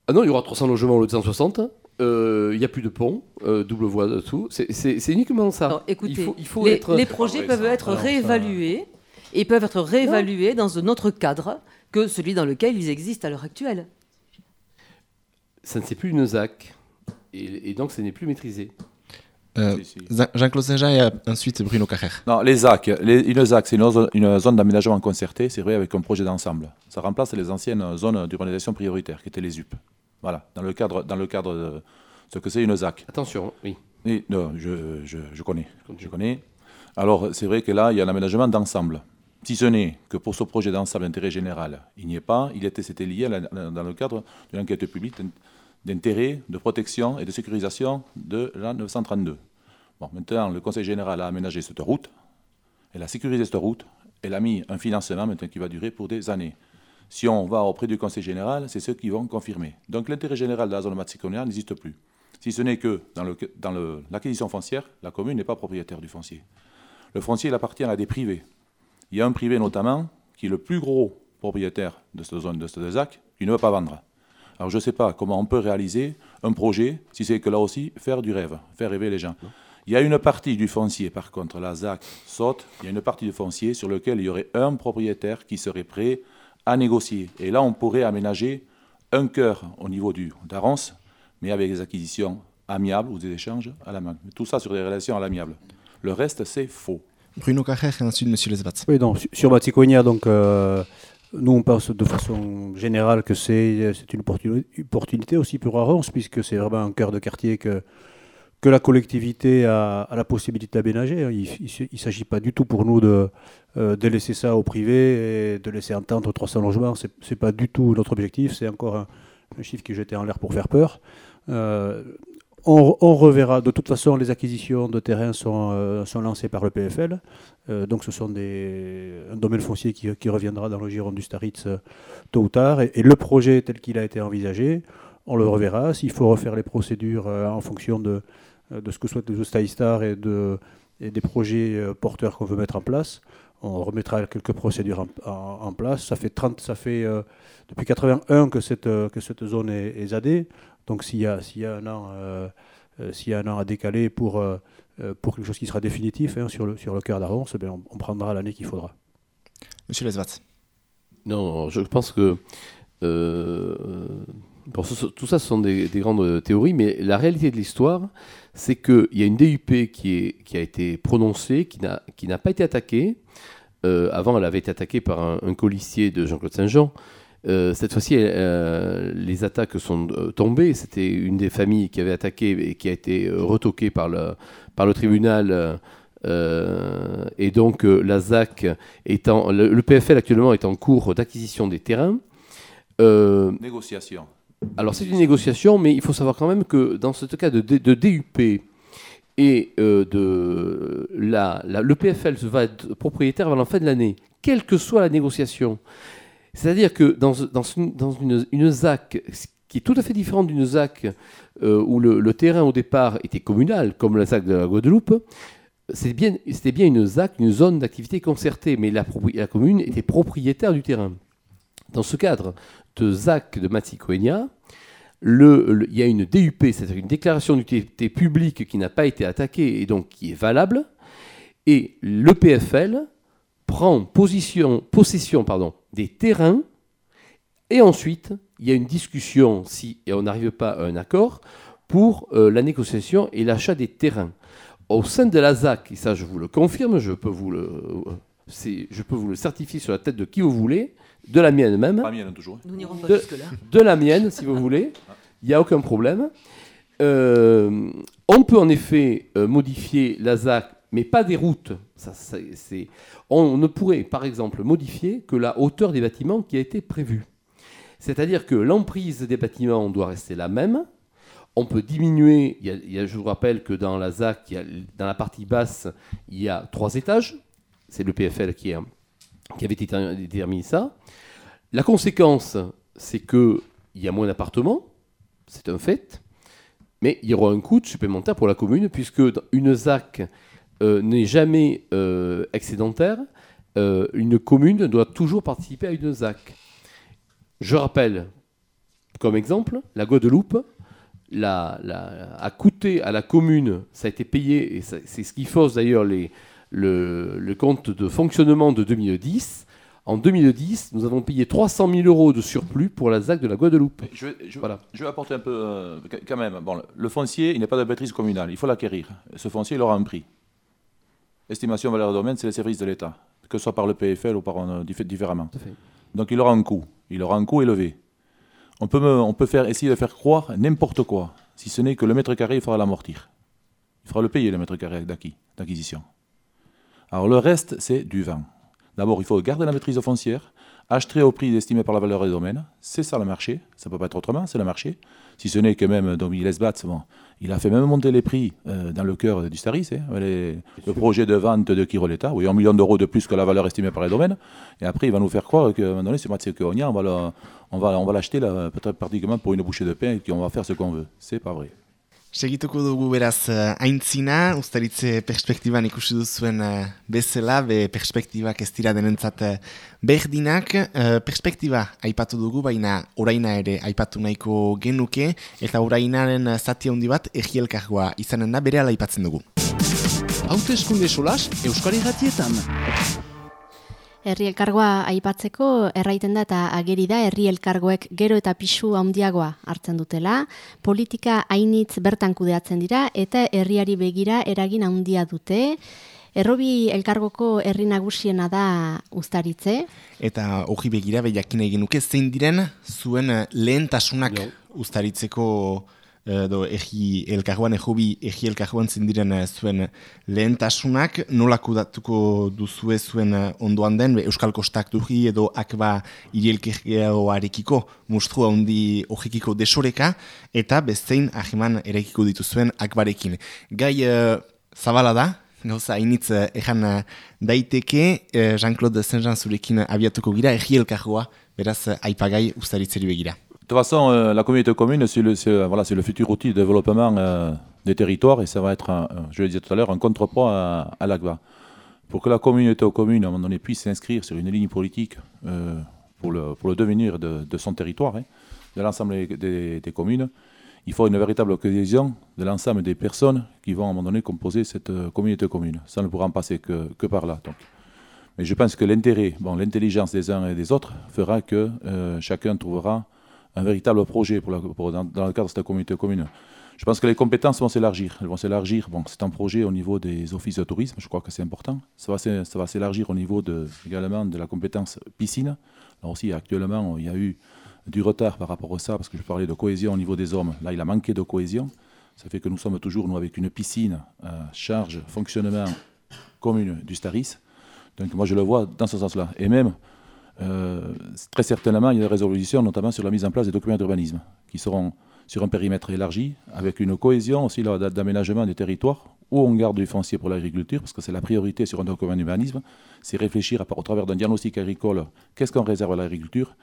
[SPEAKER 4] Ah non, il y aura 300 logements au lieu de 160. Euh, Il n'y a plus de pont, euh, double voie de tout. C'est- uniquement ça.
[SPEAKER 5] Alors, écoutez,
[SPEAKER 4] il faut, il faut
[SPEAKER 5] les,
[SPEAKER 4] être.
[SPEAKER 5] les projets
[SPEAKER 7] ouais,
[SPEAKER 5] peuvent
[SPEAKER 7] ça-
[SPEAKER 5] être
[SPEAKER 6] alors, ça-
[SPEAKER 5] réévalués et peuvent être réévalués dans un autre cadre que celui dans lequel ils existent à l'heure actuelle.
[SPEAKER 4] Ça ne c'est plus une ZAC. Et, et donc, ce n'est plus maîtrisé.
[SPEAKER 1] Euh, Jean-Claude Seja et ensuite Bruno Carrère.
[SPEAKER 7] Non, les ZAC. Les- une ZAC, c'est une, zone- d'aménagement concerté, c'est vrai, avec un projet d'ensemble. Ça remplace les anciennes zones d'urbanisation prioritaire, qui étaient les UP. Voilà, dans le cadre, dans le cadre de ce que c'est une ZAC.
[SPEAKER 4] Attention, oui.
[SPEAKER 7] Et, non, je, je, je connais. Je connais. Alors, c'est vrai que là, il y a un aménagement d'ensemble. Si ce n'est que pour ce projet d'ensemble d'intérêt général, il n'y est pas, il était, c'était lié la- dans le cadre d'une enquête publique d'intérêt, de protection et de sécurisation de la 932. Bon, maintenant, le Conseil général a aménagé cette route, elle a sécurisé cette route, elle a mis un financement maintenant qui va durer pour des années. Si on va auprès du Conseil général, c'est ceux qui vont confirmer. Donc l'intérêt général de la zone matsiconia n'existe plus. Si ce n'est que dans, l'acquisition foncière, la commune n'est pas propriétaire du foncier. Le foncier il appartient à des privés. Il y a un privé notamment qui est le plus gros propriétaire de cette zone de cette ZAC, qui ne veut pas vendre. Alors je ne sais pas comment on peut réaliser un projet, si c'est que là aussi, faire du rêve, faire rêver les gens. Il y a une partie du foncier, par contre, la ZAC saute, il y a une partie du foncier sur lequel il y aurait un propriétaire qui serait prêt à négocier. Et là, on pourrait aménager un cœur au niveau du d'Arance, mais avec des acquisitions amiables ou des échanges à la main. Tout ça sur des relations à l'amiable. Le reste, c'est faux.
[SPEAKER 1] Bruno Carrère et ensuite Monsieur Lesbatz.
[SPEAKER 6] Oui, donc, su- sur Maticonia, donc, euh, nous, on pense de façon générale que c'est c'est une opportuni- opportunité aussi pour Arons, puisque c'est vraiment un cœur de quartier que, que la collectivité a, a la possibilité d'aménager. Il ne s'agit pas du tout pour nous de, euh, de laisser ça au privé et de laisser entendre 300 logements. Ce n'est pas du tout notre objectif. C'est encore un, chiffre qui jeté en l'air pour faire peur. Euh, on, reverra. De toute façon, les acquisitions de terrain sont, euh, sont lancées par le PFL. Euh, donc ce sont des, un domaine foncier qui, reviendra dans le giron du Staritz tôt ou tard. Et, le projet tel qu'il a été envisagé, on le reverra. S'il faut refaire les procédures en fonction de, de ce que souhaite le Staistar et, de, et des projets porteurs qu'on veut mettre en place, on remettra quelques procédures en, en- en place. Ça fait, 30, ça fait euh, depuis 81 que cette, euh, que cette zone est, est zadée. Donc s'il y, a- s'il y, a un an, euh, s'il y a un an à décaler pour, euh, pour quelque chose qui sera définitif hein, sur, le, sur le cœur d'Arons, eh bien, on, on prendra l'année qu'il faudra.
[SPEAKER 1] Monsieur Lesbatz.
[SPEAKER 4] Non, je pense que euh, bon, ce- tout ça, ce sont des, des grandes théories, mais la réalité de l'histoire, c'est qu'il y a une DUP qui, est, qui a été prononcée, qui n'a qui n'a pas été attaquée. Euh, avant, elle avait été attaquée par un, un colissier de Jean-Claude Saint-Jean. Euh, cette fois-ci, euh, les attaques sont tombées. C'était une des familles qui avait attaqué et qui a été retoquée par le, par le tribunal. euh, et donc, euh, la ZAC étant, le, le PFL actuellement est en cours d'acquisition des terrains. Euh,
[SPEAKER 7] Négociation.
[SPEAKER 4] alors c'est une négociation, mais il faut savoir quand même que dans ce cas de DUP et euh, le PFL va être propriétaire avant la fin de l'année, quelle que soit la négociation. C'est-à-dire que dans, une, ZAC qui est tout à fait différente d'une ZAC euh, où le, terrain au départ était communal, comme la ZAC de la Guadeloupe, c'était bien, une ZAC, une zone d'activité concertée, mais la, commune était propriétaire du terrain. Dans ce cadre de ZAC de Matikoenia, il y a une DUP, c'est-à-dire une déclaration d'utilité publique qui n'a pas été attaquée et donc qui est valable, et le PFL prend possession des terrains et ensuite il y a une discussion si on n'arrive pas à un accord pour euh, la négociation et l'achat des terrains. Au sein de la ZAC, et ça je vous le confirme, je peux vous le, je peux vous le certifier sur la tête de qui vous voulez, de la mienne même.
[SPEAKER 7] Pas mienne toujours.
[SPEAKER 5] Nous n'irons pas
[SPEAKER 4] De,
[SPEAKER 5] jusque-là.
[SPEAKER 4] de la mienne, si vous voulez. Il n'y a aucun problème. Euh, on peut en effet euh, modifier la ZAC, mais pas des routes. Ça, ça, c'est- on ne pourrait, par exemple, modifier que la hauteur des bâtiments qui a été prévue. C'est-à-dire que l'emprise des bâtiments doit rester la même. On peut diminuer, il y a- il y a- je vous rappelle que dans la ZAC, il y a- dans la partie basse, il y a trois étages. C'est le PFL qui, est- qui avait déter- déterminé ça. La conséquence, c'est qu'il y a moins d'appartements, c'est un fait, mais il y aura un coût supplémentaire pour la commune, puisque une ZAC euh, n'est jamais euh, excédentaire. Euh, une commune doit toujours participer à une ZAC. Je rappelle, comme exemple, la Guadeloupe a coûté à la commune, ça a été payé, et c'est ce qui fausse d'ailleurs les- le, le compte de fonctionnement de 2010. En 2010, nous avons payé 300 000 euros de surplus pour la ZAC de la Guadeloupe.
[SPEAKER 7] Je,
[SPEAKER 4] Voilà.
[SPEAKER 7] je vais apporter un peu, euh, qu- quand même. Bon, le- foncier, il n'est pas de maîtrise communale, il faut l'acquérir. Ce foncier, il aura un prix. Estimation valeur de domaine, c'est les services de l'État, que ce soit par le PFL ou par un, diffé- différemment.
[SPEAKER 4] Tout à fait.
[SPEAKER 7] Donc il aura un coût, il aura un coût élevé. On peut, me- on peut faire, essayer de faire croire n'importe quoi, si ce n'est que le mètre carré, il faudra l'amortir. Il faudra le payer, le mètre carré d'acquis, d'acquisition. Alors le reste, c'est du vent. D'abord, il faut garder la maîtrise foncière, acheter au prix estimé par la valeur des domaines. C'est ça le marché, ça ne peut pas être autrement, c'est le marché. Si ce n'est que même Dominique Lesbat, bon, il a fait même monter les prix euh, dans le cœur du Staris. hein, le projet de vente de Kiroleta, oui, un million d'euros de plus que la valeur estimée par les domaines. Et après, il va nous faire croire qu'à un moment donné, c'est Mathieu on va l'acheter peut-être pratiquement pour une bouchée de pain et qu'on va faire ce qu'on veut. C'est pas vrai.
[SPEAKER 1] Segituko dugu beraz eh, aintzina, ustaritze perspektiban ikusi duzuen eh, bezala, be perspektibak ez dira denentzat eh, berdinak, perspektiba aipatu dugu, baina oraina ere aipatu nahiko genuke, eta orainaren zati handi bat egielkargoa izanen da bere aipatzen dugu.
[SPEAKER 2] Hauteskunde solas Euskari Jatietan.
[SPEAKER 3] Herri elkargoa aipatzeko erraiten da eta ageri da herri elkargoek gero eta pisu handiagoa hartzen dutela, politika hainitz bertan kudeatzen dira eta herriari begira eragin handia dute. Errobi elkargoko herri nagusiena da Uztaritze.
[SPEAKER 1] Eta hori begira behiakin egin nuke, zein diren zuen eh, lehentasunak ustaritzeko edo egi elkargoan, ejobi egi elkargoan zein diren eh, zuen lehentasunak, nola kudatuko duzue zuen eh, ondoan den, Euskal Kostak dugi edo akba irielkergeoarekiko mustrua handi hogikiko desoreka, eta bezein ahiman erekiko dituzuen akbarekin. Gai eh, zabala da, gauza hainitz eh, eh, daiteke, eh, Jean-Claude Saint-Jean zurekin abiatuko gira, egi elkargoa, beraz eh, aipagai ustaritzeri begira.
[SPEAKER 7] De toute façon, euh, la communauté commune, c'est le, euh, voilà, le futur outil de développement euh, des territoires et ça va être, je le disais tout à l'heure, un contrepoids à, à l'AGBA. Pour que la communauté commune, à un moment donné, puisse s'inscrire sur une ligne politique pour, le, pour le devenir de, son territoire, hein, de l'ensemble des, des- communes, il faut une véritable cohésion de l'ensemble des personnes qui vont à un moment donné composer cette communauté commune. Ça ne pourra en passer que, que par là. Donc. Mais je pense que l'intérêt, bon, l'intelligence des uns et des autres fera que chacun trouvera un véritable projet dans, le cadre de cette communauté commune. Je pense que les compétences vont s'élargir. Elles vont s'élargir. C'est un projet au niveau des offices de tourisme, je crois que c'est important. Ça va, s'élargir au niveau également de la compétence piscine. Là aussi, actuellement, il y a eu du retard par rapport à ça, parce que je parlais de cohésion au niveau des hommes. Là, il a manqué de cohésion. Ça fait que nous sommes toujours, nous, avec une piscine à charge, fonctionnement commune du Staris. Donc moi, je le vois dans ce sens-là. Et même, euh, très certainement, il y a des résolutions, notamment sur la mise en place des documents d'urbanisme, qui seront sur un périmètre élargi, avec une cohésion aussi d'aménagement des territoires, où on garde du foncier pour l'agriculture, parce que c'est la priorité sur un document d'urbanisme, c'est réfléchir au travers d'un diagnostic agricole, qu'est-ce qu'on réserve à l'agriculture,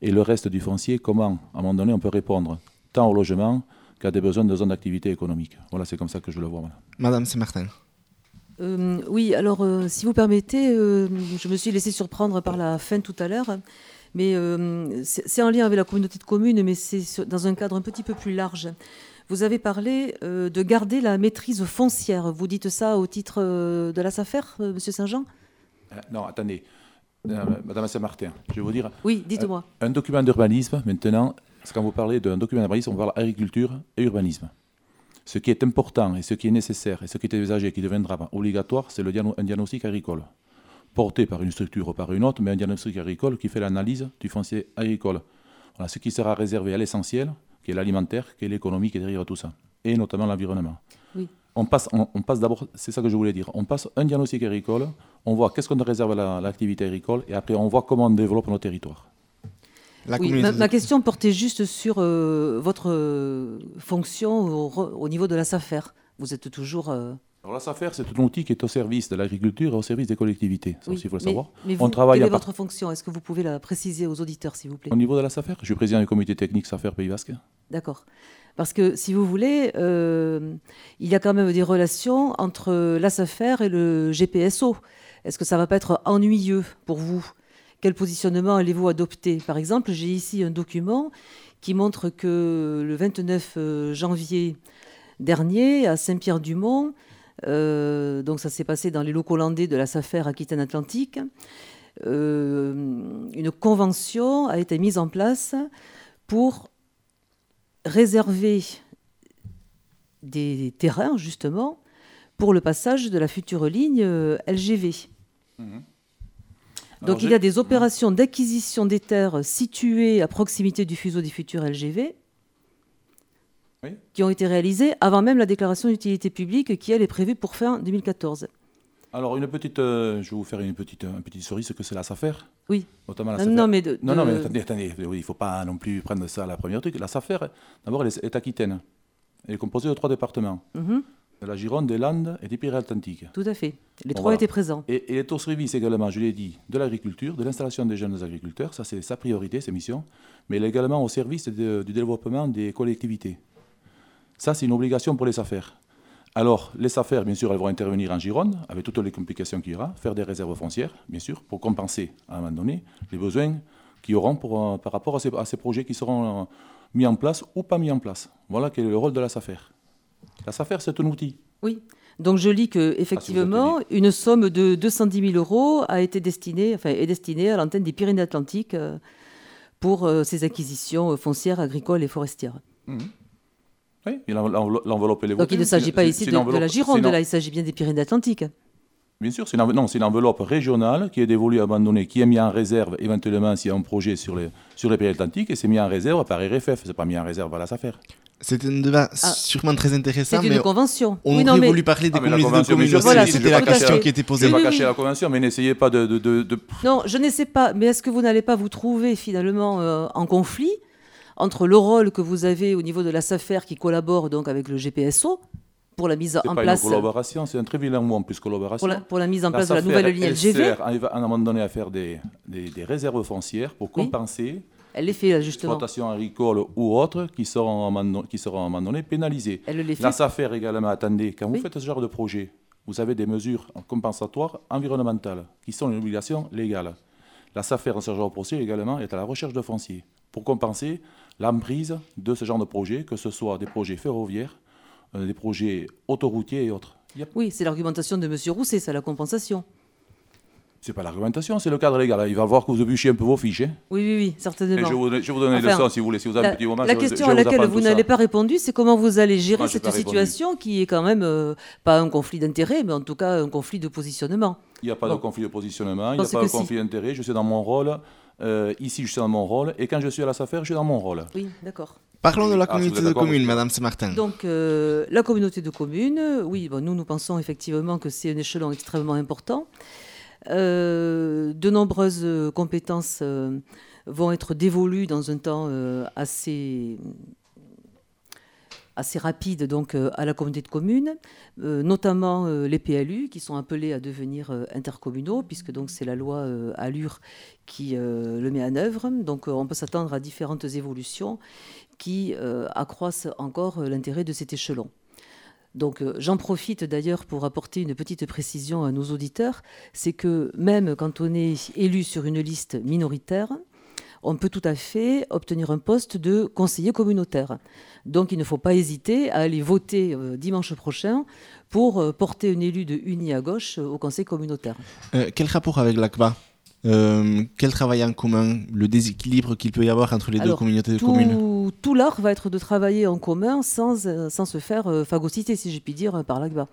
[SPEAKER 7] et le reste du foncier, comment, à un moment donné, on peut répondre tant au logement qu'à des besoins de zones d'activité économique. Voilà, c'est comme ça que je le vois.
[SPEAKER 1] Madame Saint-Martin.
[SPEAKER 5] Euh, oui, alors euh, si vous permettez, euh, je me suis laissé surprendre par la fin tout à l'heure, mais c'est en lien avec la communauté de communes, mais c'est dans un cadre un petit peu plus large. Vous avez parlé de garder la maîtrise foncière. Vous dites ça au titre de la SAFER, Monsieur Saint-Jean?
[SPEAKER 7] Non, attendez. Madame Saint-Martin, je vais vous dire.
[SPEAKER 5] Oui, dites-moi.
[SPEAKER 7] Un, document d'urbanisme, maintenant, quand vous parlez d'un document d'urbanisme, on parle agriculture et urbanisme. Ce qui est important et ce qui est nécessaire et ce qui est envisagé et qui deviendra obligatoire, c'est un diagnostic agricole, porté par une structure ou par une autre, mais un diagnostic agricole qui fait l'analyse du foncier agricole. Voilà, ce qui sera réservé à l'essentiel, qui est l'alimentaire, qui est l'économie qui est derrière tout ça, et notamment l'environnement.
[SPEAKER 5] Oui.
[SPEAKER 7] On passe, on, passe d'abord, c'est ça que je voulais dire, on passe un diagnostic agricole, on voit qu'est-ce qu'on réserve à l'activité agricole, et après on voit comment on développe nos territoires
[SPEAKER 5] ma, question portait juste sur euh, votre euh, fonction au, niveau de la SAFER. Vous êtes toujours. Euh,
[SPEAKER 7] Alors la SAFER, c'est un outil qui est au service de l'agriculture et au service des collectivités. Ça aussi, il faut le savoir.
[SPEAKER 5] Mais vous, On travaille quelle est votre fonction? Est-ce que vous pouvez la préciser aux auditeurs, s'il vous plaît?
[SPEAKER 7] Au niveau de la SAFER, je suis président du comité technique SAFER Pays Basque.
[SPEAKER 5] D'accord. Parce que, si vous voulez, il y a quand même des relations entre la SAFER et le GPSO. Est-ce que ça ne va pas être ennuyeux pour vous? Quel positionnement allez-vous adopter? Par exemple, j'ai ici un document qui montre que le 29 euh, janvier dernier, à Saint-Pierre-du-Mont, euh, donc ça s'est passé dans les locaux landais de la SAFER Aquitaine-Atlantique, euh, une convention a été mise en place pour réserver des terrains, justement, pour le passage de la future ligne LGV. Mmh. Donc il y a des opérations d'acquisition des terres situées à proximité du fuseau des futurs LGV qui ont été réalisées avant même la déclaration d'utilité publique qui, elle, est prévue pour fin 2014.
[SPEAKER 7] Alors, une petite, euh, je vais vous faire une petite, un petit cerise que c'est la SAFER.
[SPEAKER 5] Oui.
[SPEAKER 7] Notamment la
[SPEAKER 5] SAFER. Non, mais, de,
[SPEAKER 7] non, non, mais attendez, attendez. il ne faut pas non plus prendre ça à la première truc. La SAFER, d'abord, elle est, aquitaine. Elle est composée de trois départements. Mhm de la Gironde, des Landes et des Pyrénées-Atlantiques.
[SPEAKER 5] Tout à fait. Les trois étaient présents.
[SPEAKER 7] Et, et est au service également, je l'ai dit, de l'agriculture, de l'installation des jeunes agriculteurs. Ça, c'est sa priorité, ses missions. Mais également au service du développement des collectivités. Ça, c'est une obligation pour les affaires. Alors, les affaires, bien sûr, elles vont intervenir en Gironde, avec toutes les complications qu'il y aura, faire des réserves foncières, bien sûr, pour compenser, à un moment donné, les besoins qu'ils auront pour, euh, par rapport à ces, à ces, projets qui seront euh, mis en place ou pas mis en place. Voilà quel est le rôle de la SAFER. La SAFER, c'est un outil.
[SPEAKER 5] Oui. Donc je lis que effectivement, une somme de 210 000 euros a été destinée, enfin, est destinée à l'antenne des Pyrénées-Atlantiques euh, pour euh, ces acquisitions euh, foncières, agricoles et forestières.
[SPEAKER 7] Mmh. Oui, l'enveloppe est
[SPEAKER 5] Donc il ne s'agit pas ici de, la Gironde, là, il s'agit bien des Pyrénées-Atlantiques.
[SPEAKER 7] Bien sûr, c'est une, enveloppe régionale qui est dévolue, abandonnée, qui est mise en réserve éventuellement s'il y a un projet sur les, sur les Pyrénées-Atlantiques et c'est mis en réserve par RFF, c'est pas mis en réserve à la SAFER.
[SPEAKER 1] C'est un débat ah. sûrement très intéressant.
[SPEAKER 5] C'est une convention.
[SPEAKER 1] On aurait voulu parler des ah, communautés de communes. Voilà, C'était la question qui était posée.
[SPEAKER 7] Je ne vais pas cacher la convention, mais n'essayez pas de, de,
[SPEAKER 5] Non, je n'essaie pas. Mais est-ce que vous n'allez pas vous trouver finalement euh, en conflit entre le rôle que vous avez au niveau de la SAFER qui collabore donc avec le GPSO pour la mise en
[SPEAKER 7] pas
[SPEAKER 5] place.
[SPEAKER 7] Une collaboration, c'est un très vilain mot en plus collaboration.
[SPEAKER 5] Pour la, mise en place de la nouvelle ligne LGV.
[SPEAKER 7] Sert à un moment donné à faire des, des, réserves foncières pour compenser
[SPEAKER 5] elle les fait, justement.
[SPEAKER 7] Exploitation agricole ou qui seront, qui seront à un moment donné pénalisées.
[SPEAKER 5] Elle les fait.
[SPEAKER 7] La SAFER également, attendez, quand vous faites ce genre de projet, vous avez des mesures compensatoires environnementales qui sont une obligation légale. La SAFER, en ce genre de projet, également, est à la recherche de fonciers pour compenser l'emprise de ce genre de projet, que ce soit des projets ferroviaires, euh, des projets autoroutiers et autres.
[SPEAKER 5] Oui, c'est l'argumentation de M. Rousset, c'est la compensation.
[SPEAKER 7] C'est pas l'argumentation, c'est le cadre légal. Il va voir que vous ébûchez un peu vos fiches. Hein.
[SPEAKER 5] Oui, oui, oui, certainement.
[SPEAKER 7] je, vous, je vous donne enfin, leçons si vous voulez, si vous avez un petit moment.
[SPEAKER 5] La question à laquelle vous n'avez pas répondu, c'est comment vous allez gérer cette situation qui est quand même euh, pas un conflit d'intérêt, mais en tout cas un conflit de positionnement.
[SPEAKER 7] Il n'y a pas de conflit de positionnement, il n'y a pas de conflit d'intérêt. Je suis dans mon rôle. Euh, ici, je suis dans mon rôle. Et quand je suis à la SAFER, je suis dans mon rôle.
[SPEAKER 5] Oui, d'accord.
[SPEAKER 1] Parlons de la ah, communauté de communes, Madame Saint-Martin.
[SPEAKER 5] Donc, euh, la communauté de communes, oui, bon, nous, nous pensons effectivement que c'est un échelon extrêmement important. Euh, de nombreuses euh, compétences euh, vont être dévolues dans un temps assez rapide donc à la communauté de communes, notamment les PLU qui sont appelés à devenir intercommunaux puisque c'est la loi Allure qui le met en œuvre. Donc on peut s'attendre à différentes évolutions qui accroissent encore l'intérêt de cet échelon. Donc euh, j'en profite d'ailleurs pour apporter une petite précision à nos auditeurs, c'est que même quand on est élu sur une liste minoritaire, on peut tout à fait obtenir un poste de conseiller communautaire. Donc il ne faut pas hésiter à aller voter euh, dimanche prochain pour euh, porter un élu de Uni à gauche au conseil communautaire.
[SPEAKER 1] quel rapport avec l'ACBA? Quel travail en commun, le déséquilibre qu'il peut y avoir entre les deux communautés de communes?
[SPEAKER 5] Tout l'art va être de travailler en commun sans, sans se faire phagocyter, si j'ai pu dire, par l'ACBA.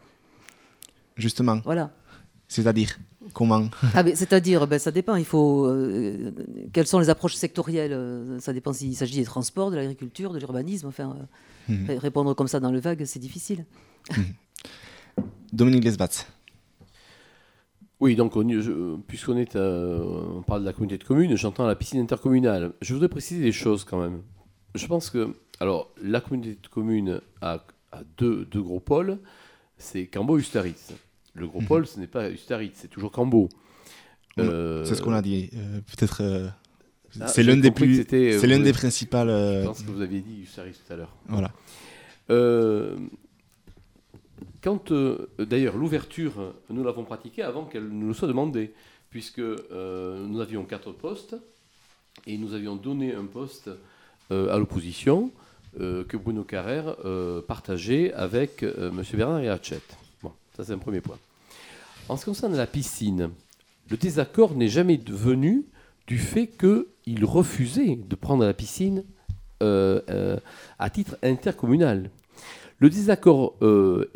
[SPEAKER 1] Justement.
[SPEAKER 5] Voilà.
[SPEAKER 1] C'est-à-dire Comment
[SPEAKER 5] ah, C'est-à-dire, ben, ça dépend. Il faut, euh, quelles sont les approches sectorielles euh, Ça dépend s'il s'agit des transports, de l'agriculture, de l'urbanisme. Enfin, euh, mhm. répondre comme ça dans le vague, c'est difficile.
[SPEAKER 1] Mhm. Dominique Lesbatz.
[SPEAKER 4] Oui, donc puisqu'on est, on parle de la communauté de communes, j'entends la piscine intercommunale. Je voudrais préciser des choses quand même. Je pense que, alors, la communauté de communes a, deux, deux, gros pôles, c'est Cambo-Ustaritz. Le gros mhm. pôle, ce n'est pas Ustaritz, c'est toujours Cambo.
[SPEAKER 1] Euh, c'est ce qu'on a dit. Euh, peut-être. Euh, ah, c'est l'un des plus. C'est l'un des principales. Je
[SPEAKER 4] pense que vous aviez dit Ustaritz tout à l'heure.
[SPEAKER 1] Voilà.
[SPEAKER 4] quand d'ailleurs l'ouverture, nous l'avons pratiquée avant qu'elle nous soit demandée, puisque nous avions quatre postes et nous avions donné un poste à l'opposition que Bruno Carrère partageait avec M. Bernard et Hachette. Ça, c'est un premier point. En ce qui concerne la piscine, le désaccord n'est jamais venu du fait qu'il refusait de prendre la piscine euh, euh, à titre intercommunal. Le désaccord euh,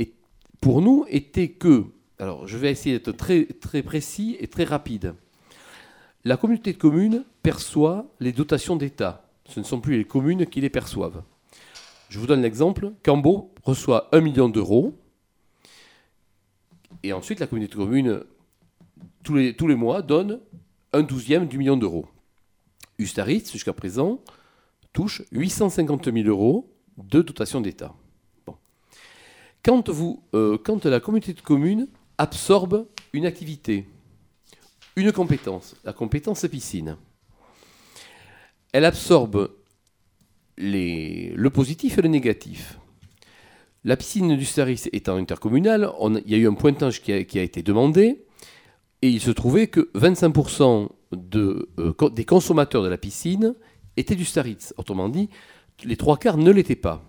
[SPEAKER 4] pour nous était que, alors je vais essayer d'être très, très précis et très rapide. La communauté de communes perçoit les dotations d'État. Ce ne sont plus les communes qui les perçoivent. Je vous donne l'exemple. Cambo reçoit 1 million d'euros et ensuite, la communauté de communes, tous les, mois, donne un douzième du million d'euros. Ustaritz, jusqu'à présent, touche 850 000 euros de dotation d'État. Quand, euh, quand la communauté de communes absorbe une activité, une compétence, la compétence piscine, elle absorbe le positif et le négatif. La piscine du service étant intercommunale, il y a eu un pointage qui a, été demandé, et il se trouvait que 25% de, euh, des consommateurs de la piscine étaient du Staritz. Autrement dit, les trois quarts ne l'étaient pas.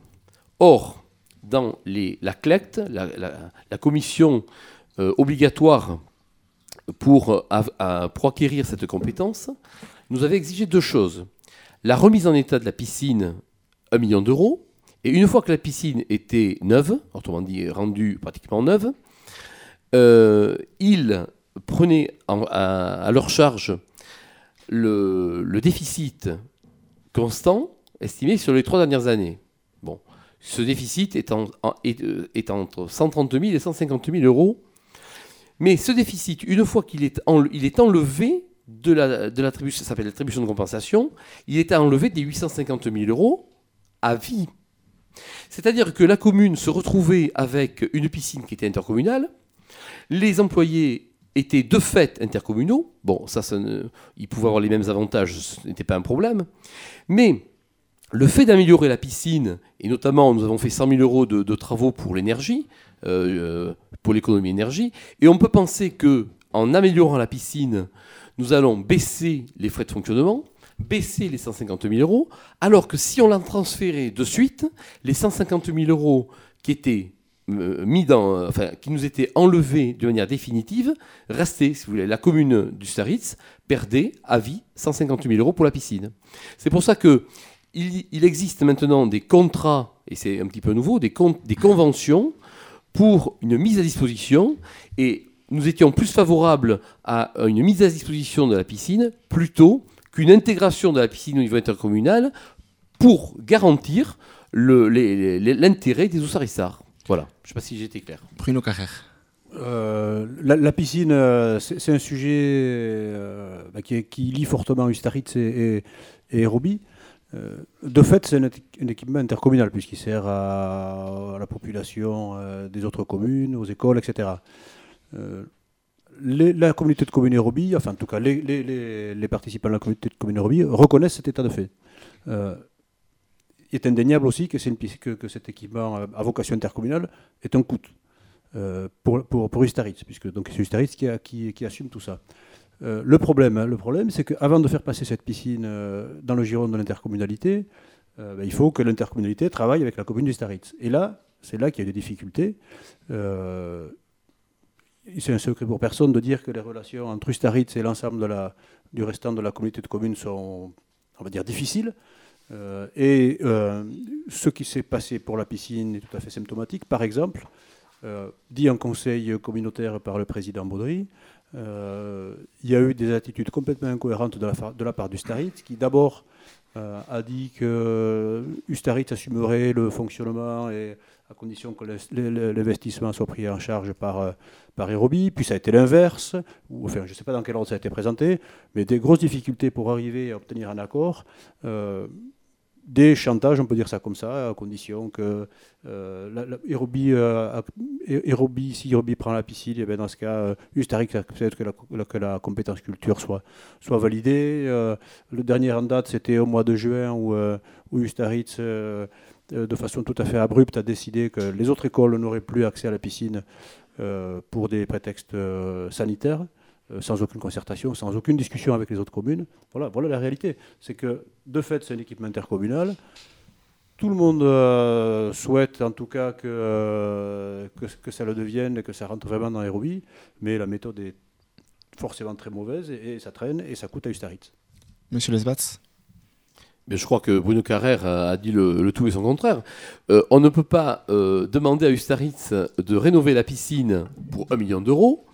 [SPEAKER 4] Or, dans la CLECT, la, commission euh, obligatoire pour, pour acquérir cette compétence, nous avait exigé deux choses. La remise en état de la piscine, 1 million d'euros, et une fois que la piscine était neuve, autrement dit rendue pratiquement neuve, euh, ils prenaient à, leur charge le, déficit constant estimé sur les trois dernières années. Bon, ce déficit est, est, entre 130 000 et 150 000 euros. Mais ce déficit, une fois qu'il est, il est enlevé de la, de s'appelle l'attribution de compensation, il est enlevé des 850 000 euros à vie. C'est-à-dire que la commune se retrouvait avec une piscine qui était intercommunale, les employés étaient de fait intercommunaux, bon, ça, ils pouvaient avoir les mêmes avantages, ce n'était pas un problème, mais le fait d'améliorer la piscine, et notamment nous avons fait 100 000 euros de, travaux pour l'énergie, euh, euh, pour l'économie énergie, et on peut penser que en améliorant la piscine, nous allons baisser les frais de fonctionnement, baisser les 150 000 euros, alors que si on l'a transféré de suite, les 150 000 euros euh, qui nous étaient enlevés de manière définitive, restaient, si vous voulez, la commune du Staritz perdait à vie 150 000 euros pour la piscine. C'est pour ça que il, existe maintenant des contrats, et c'est un petit peu nouveau, des, des conventions pour une mise à disposition, et nous étions plus favorables à une mise à disposition de la piscine plutôt qu'une intégration de la piscine au niveau intercommunal pour garantir l'intérêt des Oussarissards. Voilà, je ne sais pas si j'étais clair.
[SPEAKER 1] Bruno Carrère.
[SPEAKER 6] Euh, la, piscine, euh, c'est un sujet euh, bah, qui, lie fortement Ustaritz et, et, Roby. de fait, c'est un, équipement intercommunal puisqu'il sert à, à la population des autres communes, aux écoles, etc la communauté de communes Roby, enfin en tout cas les, participants de la communauté de communes Roby reconnaissent cet état de fait. Euh, il est indéniable aussi que, que, que cet équipement à vocation intercommunale est un coût euh, pour, pour, Ustaritz, puisque c'est Ustaritz qui, qui, assume tout ça. le problème, hein, problème c'est qu'avant de faire passer cette piscine dans le giron de l'intercommunalité, ben, il faut que l'intercommunalité travaille avec la commune du Staritz. Et là, c'est là qu'il y a des difficultés. C'est un secret pour personne de dire que les relations entre Ustaritz et l'ensemble du restant de la communauté de communes sont, on va dire, difficiles. Euh, et euh, ce qui s'est passé pour la piscine est tout à fait symptomatique. Par exemple, euh, dit en conseil communautaire par le président Baudry, il y a eu des attitudes complètement incohérentes de la, de la part d'Ustarit, qui d'abord a dit que Ustarit assumerait le fonctionnement et à condition que l'investissement soit pris en charge par, par Aerobi, puis ça a été l'inverse, enfin je ne sais pas dans quel ordre ça a été présenté, mais des grosses difficultés pour arriver à obtenir un accord des chantages, on peut dire ça comme ça, à condition que euh, euh si Aerobi prend la piscine, eh bien dans ce cas, euh, Ustarik accepte que la, que la compétence culture soit, soit validée. Euh, le dernier en date, c'était au mois de juin où, où Ustaritz, de façon tout à fait abrupte, a décidé que les autres écoles n'auraient plus accès à la piscine pour des prétextes sanitaires. Euh, sans aucune concertation, sans aucune discussion avec les autres communes. Voilà, voilà la réalité. C'est que, de fait, c'est une équipe intercommunale. Tout le monde euh, souhaite en tout cas que, euh, que, ça le devienne et que ça rentre vraiment dans les mais la méthode est forcément très mauvaise et, ça traîne et ça coûte à Ustaritz.
[SPEAKER 1] Monsieur Lesbats
[SPEAKER 4] mais je crois que Bruno Carrère a dit le, tout et son contraire. on ne peut pas demander à Ustaritz de rénover la piscine pour un million d'euros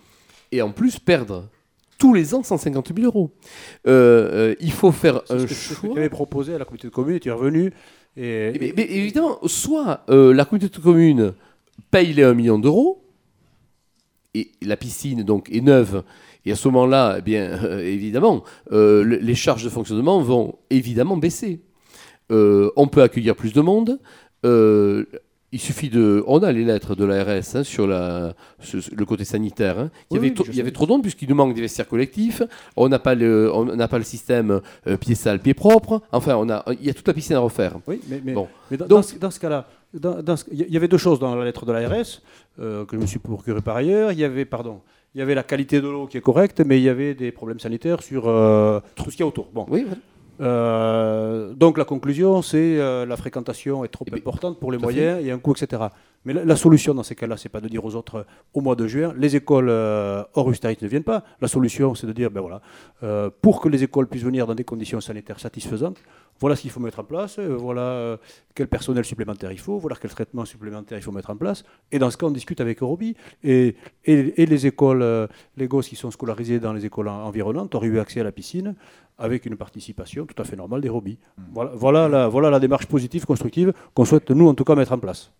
[SPEAKER 4] et en plus perdre tous les ans 150 000 euros. Euh, euh, il faut faire un choix.
[SPEAKER 6] Ce que tu avais proposé à la communauté de communes tu es revenu. Et...
[SPEAKER 4] Mais, évidemment, soit euh, la communauté de communes paye les 1 million d'euros, et la piscine donc est neuve, et à ce moment-là, eh bien, évidemment, les charges de fonctionnement vont évidemment baisser. on peut accueillir plus de monde il suffit de. On a les lettres de l'ARS hein, sur la, le côté sanitaire. Hein. Il, y avait il y avait trop d'ondes puisqu'il nous manque des vestiaires collectifs. On n'a pas le, on pas le système euh, pied sale, pied propre. Enfin, on a, il y a toute la piscine à refaire.
[SPEAKER 6] Oui, mais, bon. dans, ce, cas-là, il y avait deux choses dans la lettre de l'ARS euh, que je me suis procuré par ailleurs. Il y avait, pardon, il y avait la qualité de l'eau qui est correcte, mais il y avait des problèmes sanitaires sur euh, tout ce qu'il y a autour. Bon.
[SPEAKER 4] Oui.
[SPEAKER 6] Euh, donc la conclusion, c'est euh, la fréquentation est trop eh importante pour les moyens, il y a un coût, etc. Mais la, solution dans ces cas-là, c'est pas de dire aux autres au mois de juin, les écoles euh, hors Ustarit ne viennent pas. La solution, c'est de dire, ben voilà, pour que les écoles puissent venir dans des conditions sanitaires satisfaisantes, voilà ce qu'il faut mettre en place, voilà quel personnel supplémentaire il faut, voilà quel traitement supplémentaire il faut mettre en place. Et dans ce cas, on discute avec Eurobi. Et, et, les écoles, les gosses qui sont scolarisés dans les écoles environnantes auraient eu accès à la piscine avec une participation tout à fait normale des hobbies. Mm. Voilà, voilà, la, voilà la démarche positive, constructive qu'on souhaite, nous, en tout cas, mettre en place.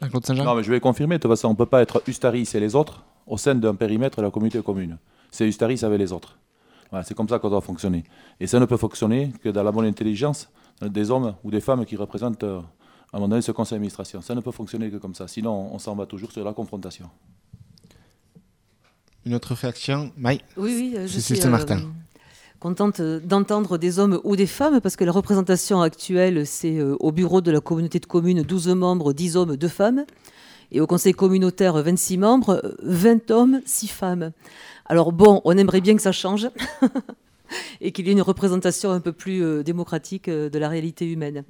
[SPEAKER 7] Non, mais je vais confirmer, de toute façon, on ne peut pas être Ustaris et les autres au sein d'un périmètre de la communauté commune. C'est Ustaris avec les autres. Voilà, c'est comme ça qu'on doit fonctionner. Et ça ne peut fonctionner que dans la bonne intelligence des hommes ou des femmes qui représentent euh, à un moment donné ce conseil d'administration. Ça ne peut fonctionner que comme ça. Sinon, on s'en va toujours sur la confrontation.
[SPEAKER 1] Une autre réaction? Oui,
[SPEAKER 5] oui, je suis... Martin contente d'entendre des hommes ou des femmes, parce que la représentation actuelle, c'est euh, au bureau de la communauté de communes 12 membres, 10 hommes, 2 femmes, et au conseil communautaire 26 membres, 20 hommes, 6 femmes. Alors bon, on aimerait bien que ça change. et qu'il y ait une représentation un peu plus euh, démocratique euh, de la réalité humaine.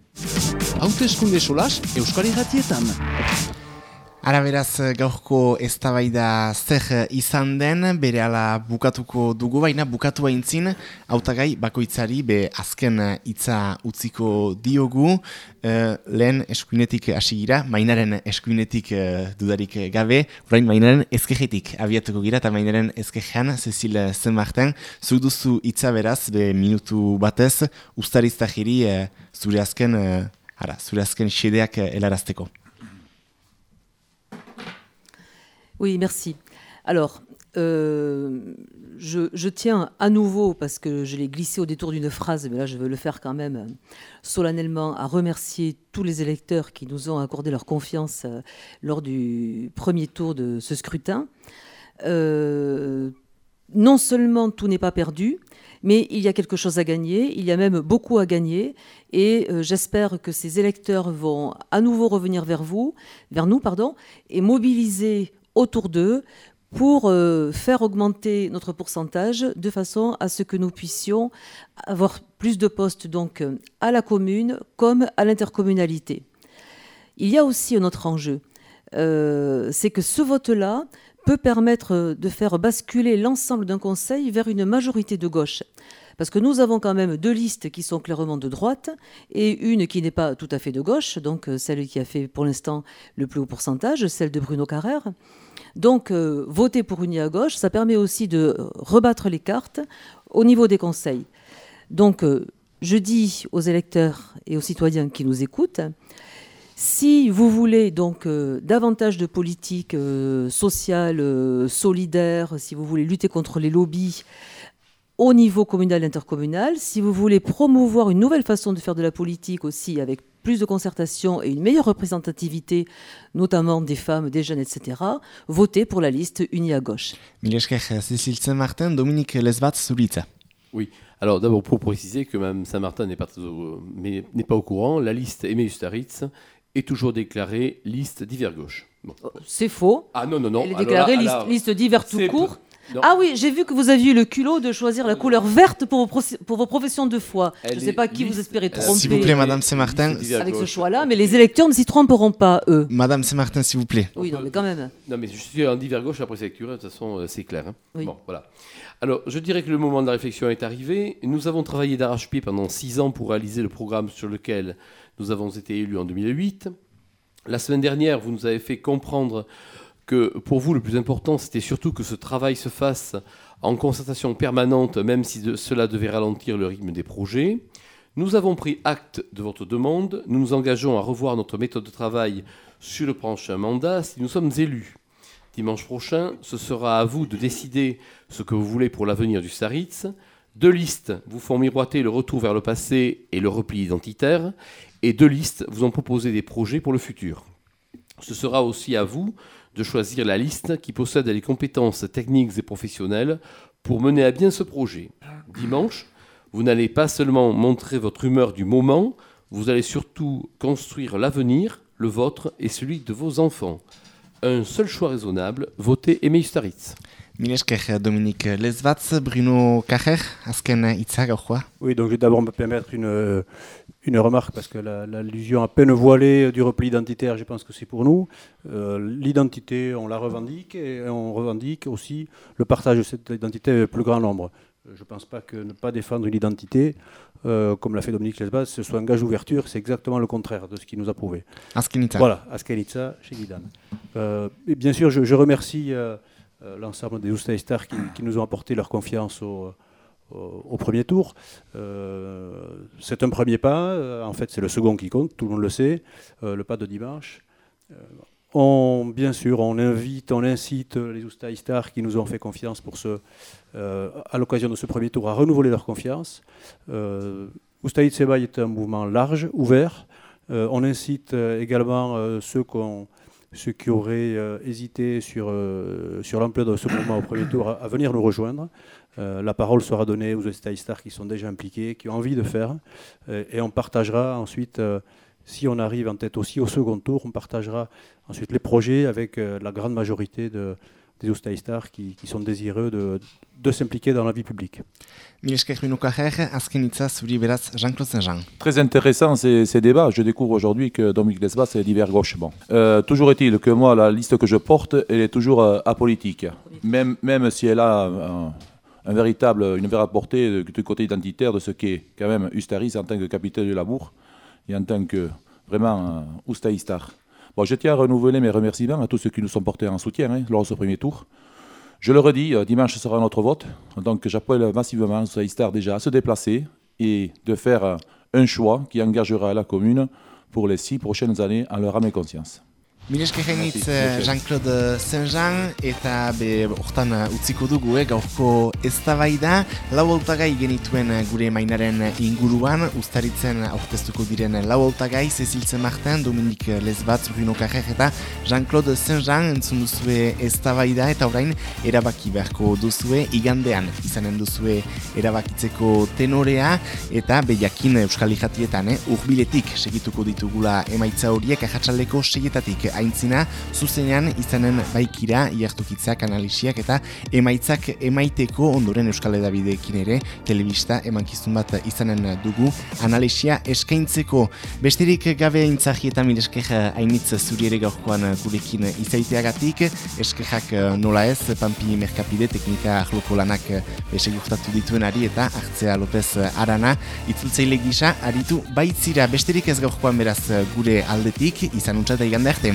[SPEAKER 1] Ara beraz gaurko eztabaida zer izan den, bere ala bukatuko dugu, baina bukatu baintzin, hautagai bakoitzari be azken hitza utziko diogu, e, lehen eskuinetik hasi gira, mainaren eskuinetik e, dudarik gabe, orain mainaren ezkejetik abiatuko gira, eta mainaren ezkejean, Cecil Zenmarten, zuk duzu hitza beraz, be minutu batez, ustarizta jiri e, zure azken, ara, zure azken xedeak helarazteko.
[SPEAKER 5] Oui, merci. Alors, euh, je, tiens à nouveau, parce que je l'ai glissé au détour d'une phrase, mais là je veux le faire quand même solennellement, à remercier tous les électeurs qui nous ont accordé leur confiance euh, lors du premier tour de ce scrutin. Euh, non seulement tout n'est pas perdu, mais il y a quelque chose à gagner, il y a même beaucoup à gagner, et j'espère que ces électeurs vont à nouveau revenir vers vous, vers nous, pardon, et mobiliser autour d'eux pour euh, faire augmenter notre pourcentage de façon à ce que nous puissions avoir plus de postes donc à la commune comme à l'intercommunalité. Il y a aussi un autre enjeu, euh, c'est que ce vote-là peut permettre de faire basculer l'ensemble d'un conseil vers une majorité de gauche. Parce que nous avons quand même deux listes qui sont clairement de droite et une qui n'est pas tout à fait de gauche, donc celle qui a fait pour l'instant le plus haut pourcentage, celle de Bruno Carrère. Donc, euh, voter pour une à gauche, ça permet aussi de rebattre les cartes au niveau des conseils. Donc, euh, je dis aux électeurs et aux citoyens qui nous écoutent, si vous voulez donc euh, davantage de politique sociale, solidaire, si vous voulez lutter contre les lobbies au niveau communal et intercommunal, si vous voulez promouvoir une nouvelle façon de faire de la politique aussi avec plus de concertation et une meilleure représentativité, notamment des femmes, des jeunes, etc., votez pour la liste unie à gauche.
[SPEAKER 1] Cécile Martin, Dominique Lesbat,
[SPEAKER 4] Oui. Alors d'abord pour préciser que Mme Saint-Martin n'est pas, au courant, la liste Aimé Ustaritz est toujours déclarée liste d'hiver gauche.
[SPEAKER 5] C'est faux.
[SPEAKER 4] Ah non, non, non.
[SPEAKER 5] Elle est déclarée liste, d'hiver tout court. Ah oui, j'ai vu que vous aviez eu le culot de choisir la couleur verte pour vos, pour vos professions de foi. je ne sais pas qui vous espérez tromper.
[SPEAKER 1] S'il vous plaît, Madame Saint-Martin.
[SPEAKER 5] Avec ce choix-là, mais les électeurs ne s'y tromperont pas, eux.
[SPEAKER 1] Madame Saint-Martin, s'il vous plaît.
[SPEAKER 5] Oui, non, mais quand même.
[SPEAKER 4] Non, mais je suis en divers gauche après cette lecture, de toute façon, euh, c'est clair. Hein. Bon, voilà. Alors, je dirais que le moment de la réflexion est arrivé. Nous avons travaillé d'arrache-pied pendant six ans pour réaliser le programme sur lequel nous avons été élus en 2008. La semaine dernière, vous nous avez fait comprendre que pour vous, le plus important, c'était surtout que ce travail se fasse en concertation permanente, même si cela devait ralentir le rythme des projets. Nous avons pris acte de votre demande. Nous nous engageons à revoir notre méthode de travail sur le prochain mandat si nous sommes élus. Dimanche prochain, ce sera à vous de décider ce que vous voulez pour l'avenir du Saritz. Deux listes vous font miroiter le retour vers le passé et le repli identitaire, et deux listes vous ont proposé des projets pour le futur. Ce sera aussi à vous de choisir la liste qui possède les compétences techniques et professionnelles pour mener à bien ce projet. Dimanche, vous n'allez pas seulement montrer votre humeur du moment, vous allez surtout construire l'avenir, le vôtre et celui de vos enfants. Un seul choix raisonnable, votez Aimé Staritz.
[SPEAKER 1] Dominique Lesvatz, Bruno Cacher, asken
[SPEAKER 6] Oui, donc je vais d'abord me permettre une, une remarque, parce que l'allusion à peine voilée du repli identitaire, je pense que c'est pour nous. Euh, l'identité, on la revendique, et on revendique aussi le partage de cette identité avec le plus grand nombre. Je ne pense pas que ne pas défendre une identité, euh, comme l'a fait Dominique Lesbas, ce soit un gage d'ouverture, c'est exactement le contraire de ce qu'il nous a prouvé.
[SPEAKER 1] Askenitsa.
[SPEAKER 6] Voilà, Askenitsa chez Guidan. Euh, et bien sûr, je, remercie l'ensemble des Oustaïstars qui, qui, nous ont apporté leur confiance au au, premier tour. Euh, c'est un premier pas, euh, en fait c'est le second qui compte, tout le monde le sait, euh, le pas de dimanche. On, bien sûr, on invite, on incite les Oustaïstars qui nous ont fait confiance pour ce, à l'occasion de ce premier tour à renouveler leur confiance. Euh, Oustaïd Sebaï est un mouvement large, ouvert. on incite également ceux, qui auraient hésité sur, sur l'ampleur de ce mouvement au premier tour à venir nous rejoindre. Euh, la parole sera donnée aux Stars qui sont déjà impliqués, qui ont envie de faire, euh, et on partagera ensuite, euh, si on arrive en tête aussi au second tour, on partagera ensuite les projets avec la grande majorité de, des Stars qui, qui, sont désireux de, de s'impliquer dans la vie publique.
[SPEAKER 7] Très intéressant ces, ces, débats. Je découvre aujourd'hui que Dominique Lesbas est divers gauche. Bon. toujours est-il que moi, la liste que je porte, elle est toujours apolitique. Même, même si elle a un véritable, une véritable portée du côté identitaire de ce qu'est quand même Ustaris en tant que capitaine de l'amour et en tant que vraiment euh, Ustaistar. Bon, je tiens à renouveler mes remerciements à tous ceux qui nous sont portés en soutien hein, lors de ce premier tour. Je le redis, euh, dimanche sera notre vote, donc j'appelle massivement Ustaistar déjà à se déplacer et de faire euh, un choix qui engagera la commune pour les six prochaines années en leur âme et conscience.
[SPEAKER 1] Mileske jainitz Jean-Claude Saint-Jean eta be hortan eh, utziko dugu eh, gaurko eztabaida. Lau autagai genituen eh, gure mainaren inguruan. Ustaritzen aurkeztuko diren lau autagai Cecil Martin, Dominik Lesbatz, Bruno Carrer eta Jean-Claude Saint-Jean entzun duzue eztabaida eta orain erabaki beharko duzue igandean. Izanen duzue erabakitzeko tenorea eta behiakin Euskal Ijatietan eh, urbiletik segituko ditugula emaitza horiek ahatsaleko seietatik aintzina, zuzenean izanen baikira iartukitzak analisiak eta emaitzak emaiteko ondoren Euskal Edabideekin ere telebista emankizun bat izanen dugu analisia eskaintzeko. Besterik gabe intzahi eta mileskeja hainitz zuri ere gaurkoan gurekin izaiteagatik, eskejak nola ez, Pampi Merkapide teknika ahloko lanak bese gurtatu dituenari eta Artzea López Arana itzultzeile gisa aritu baitzira besterik ez gaurkoan beraz gure aldetik izan untsa da igande arte.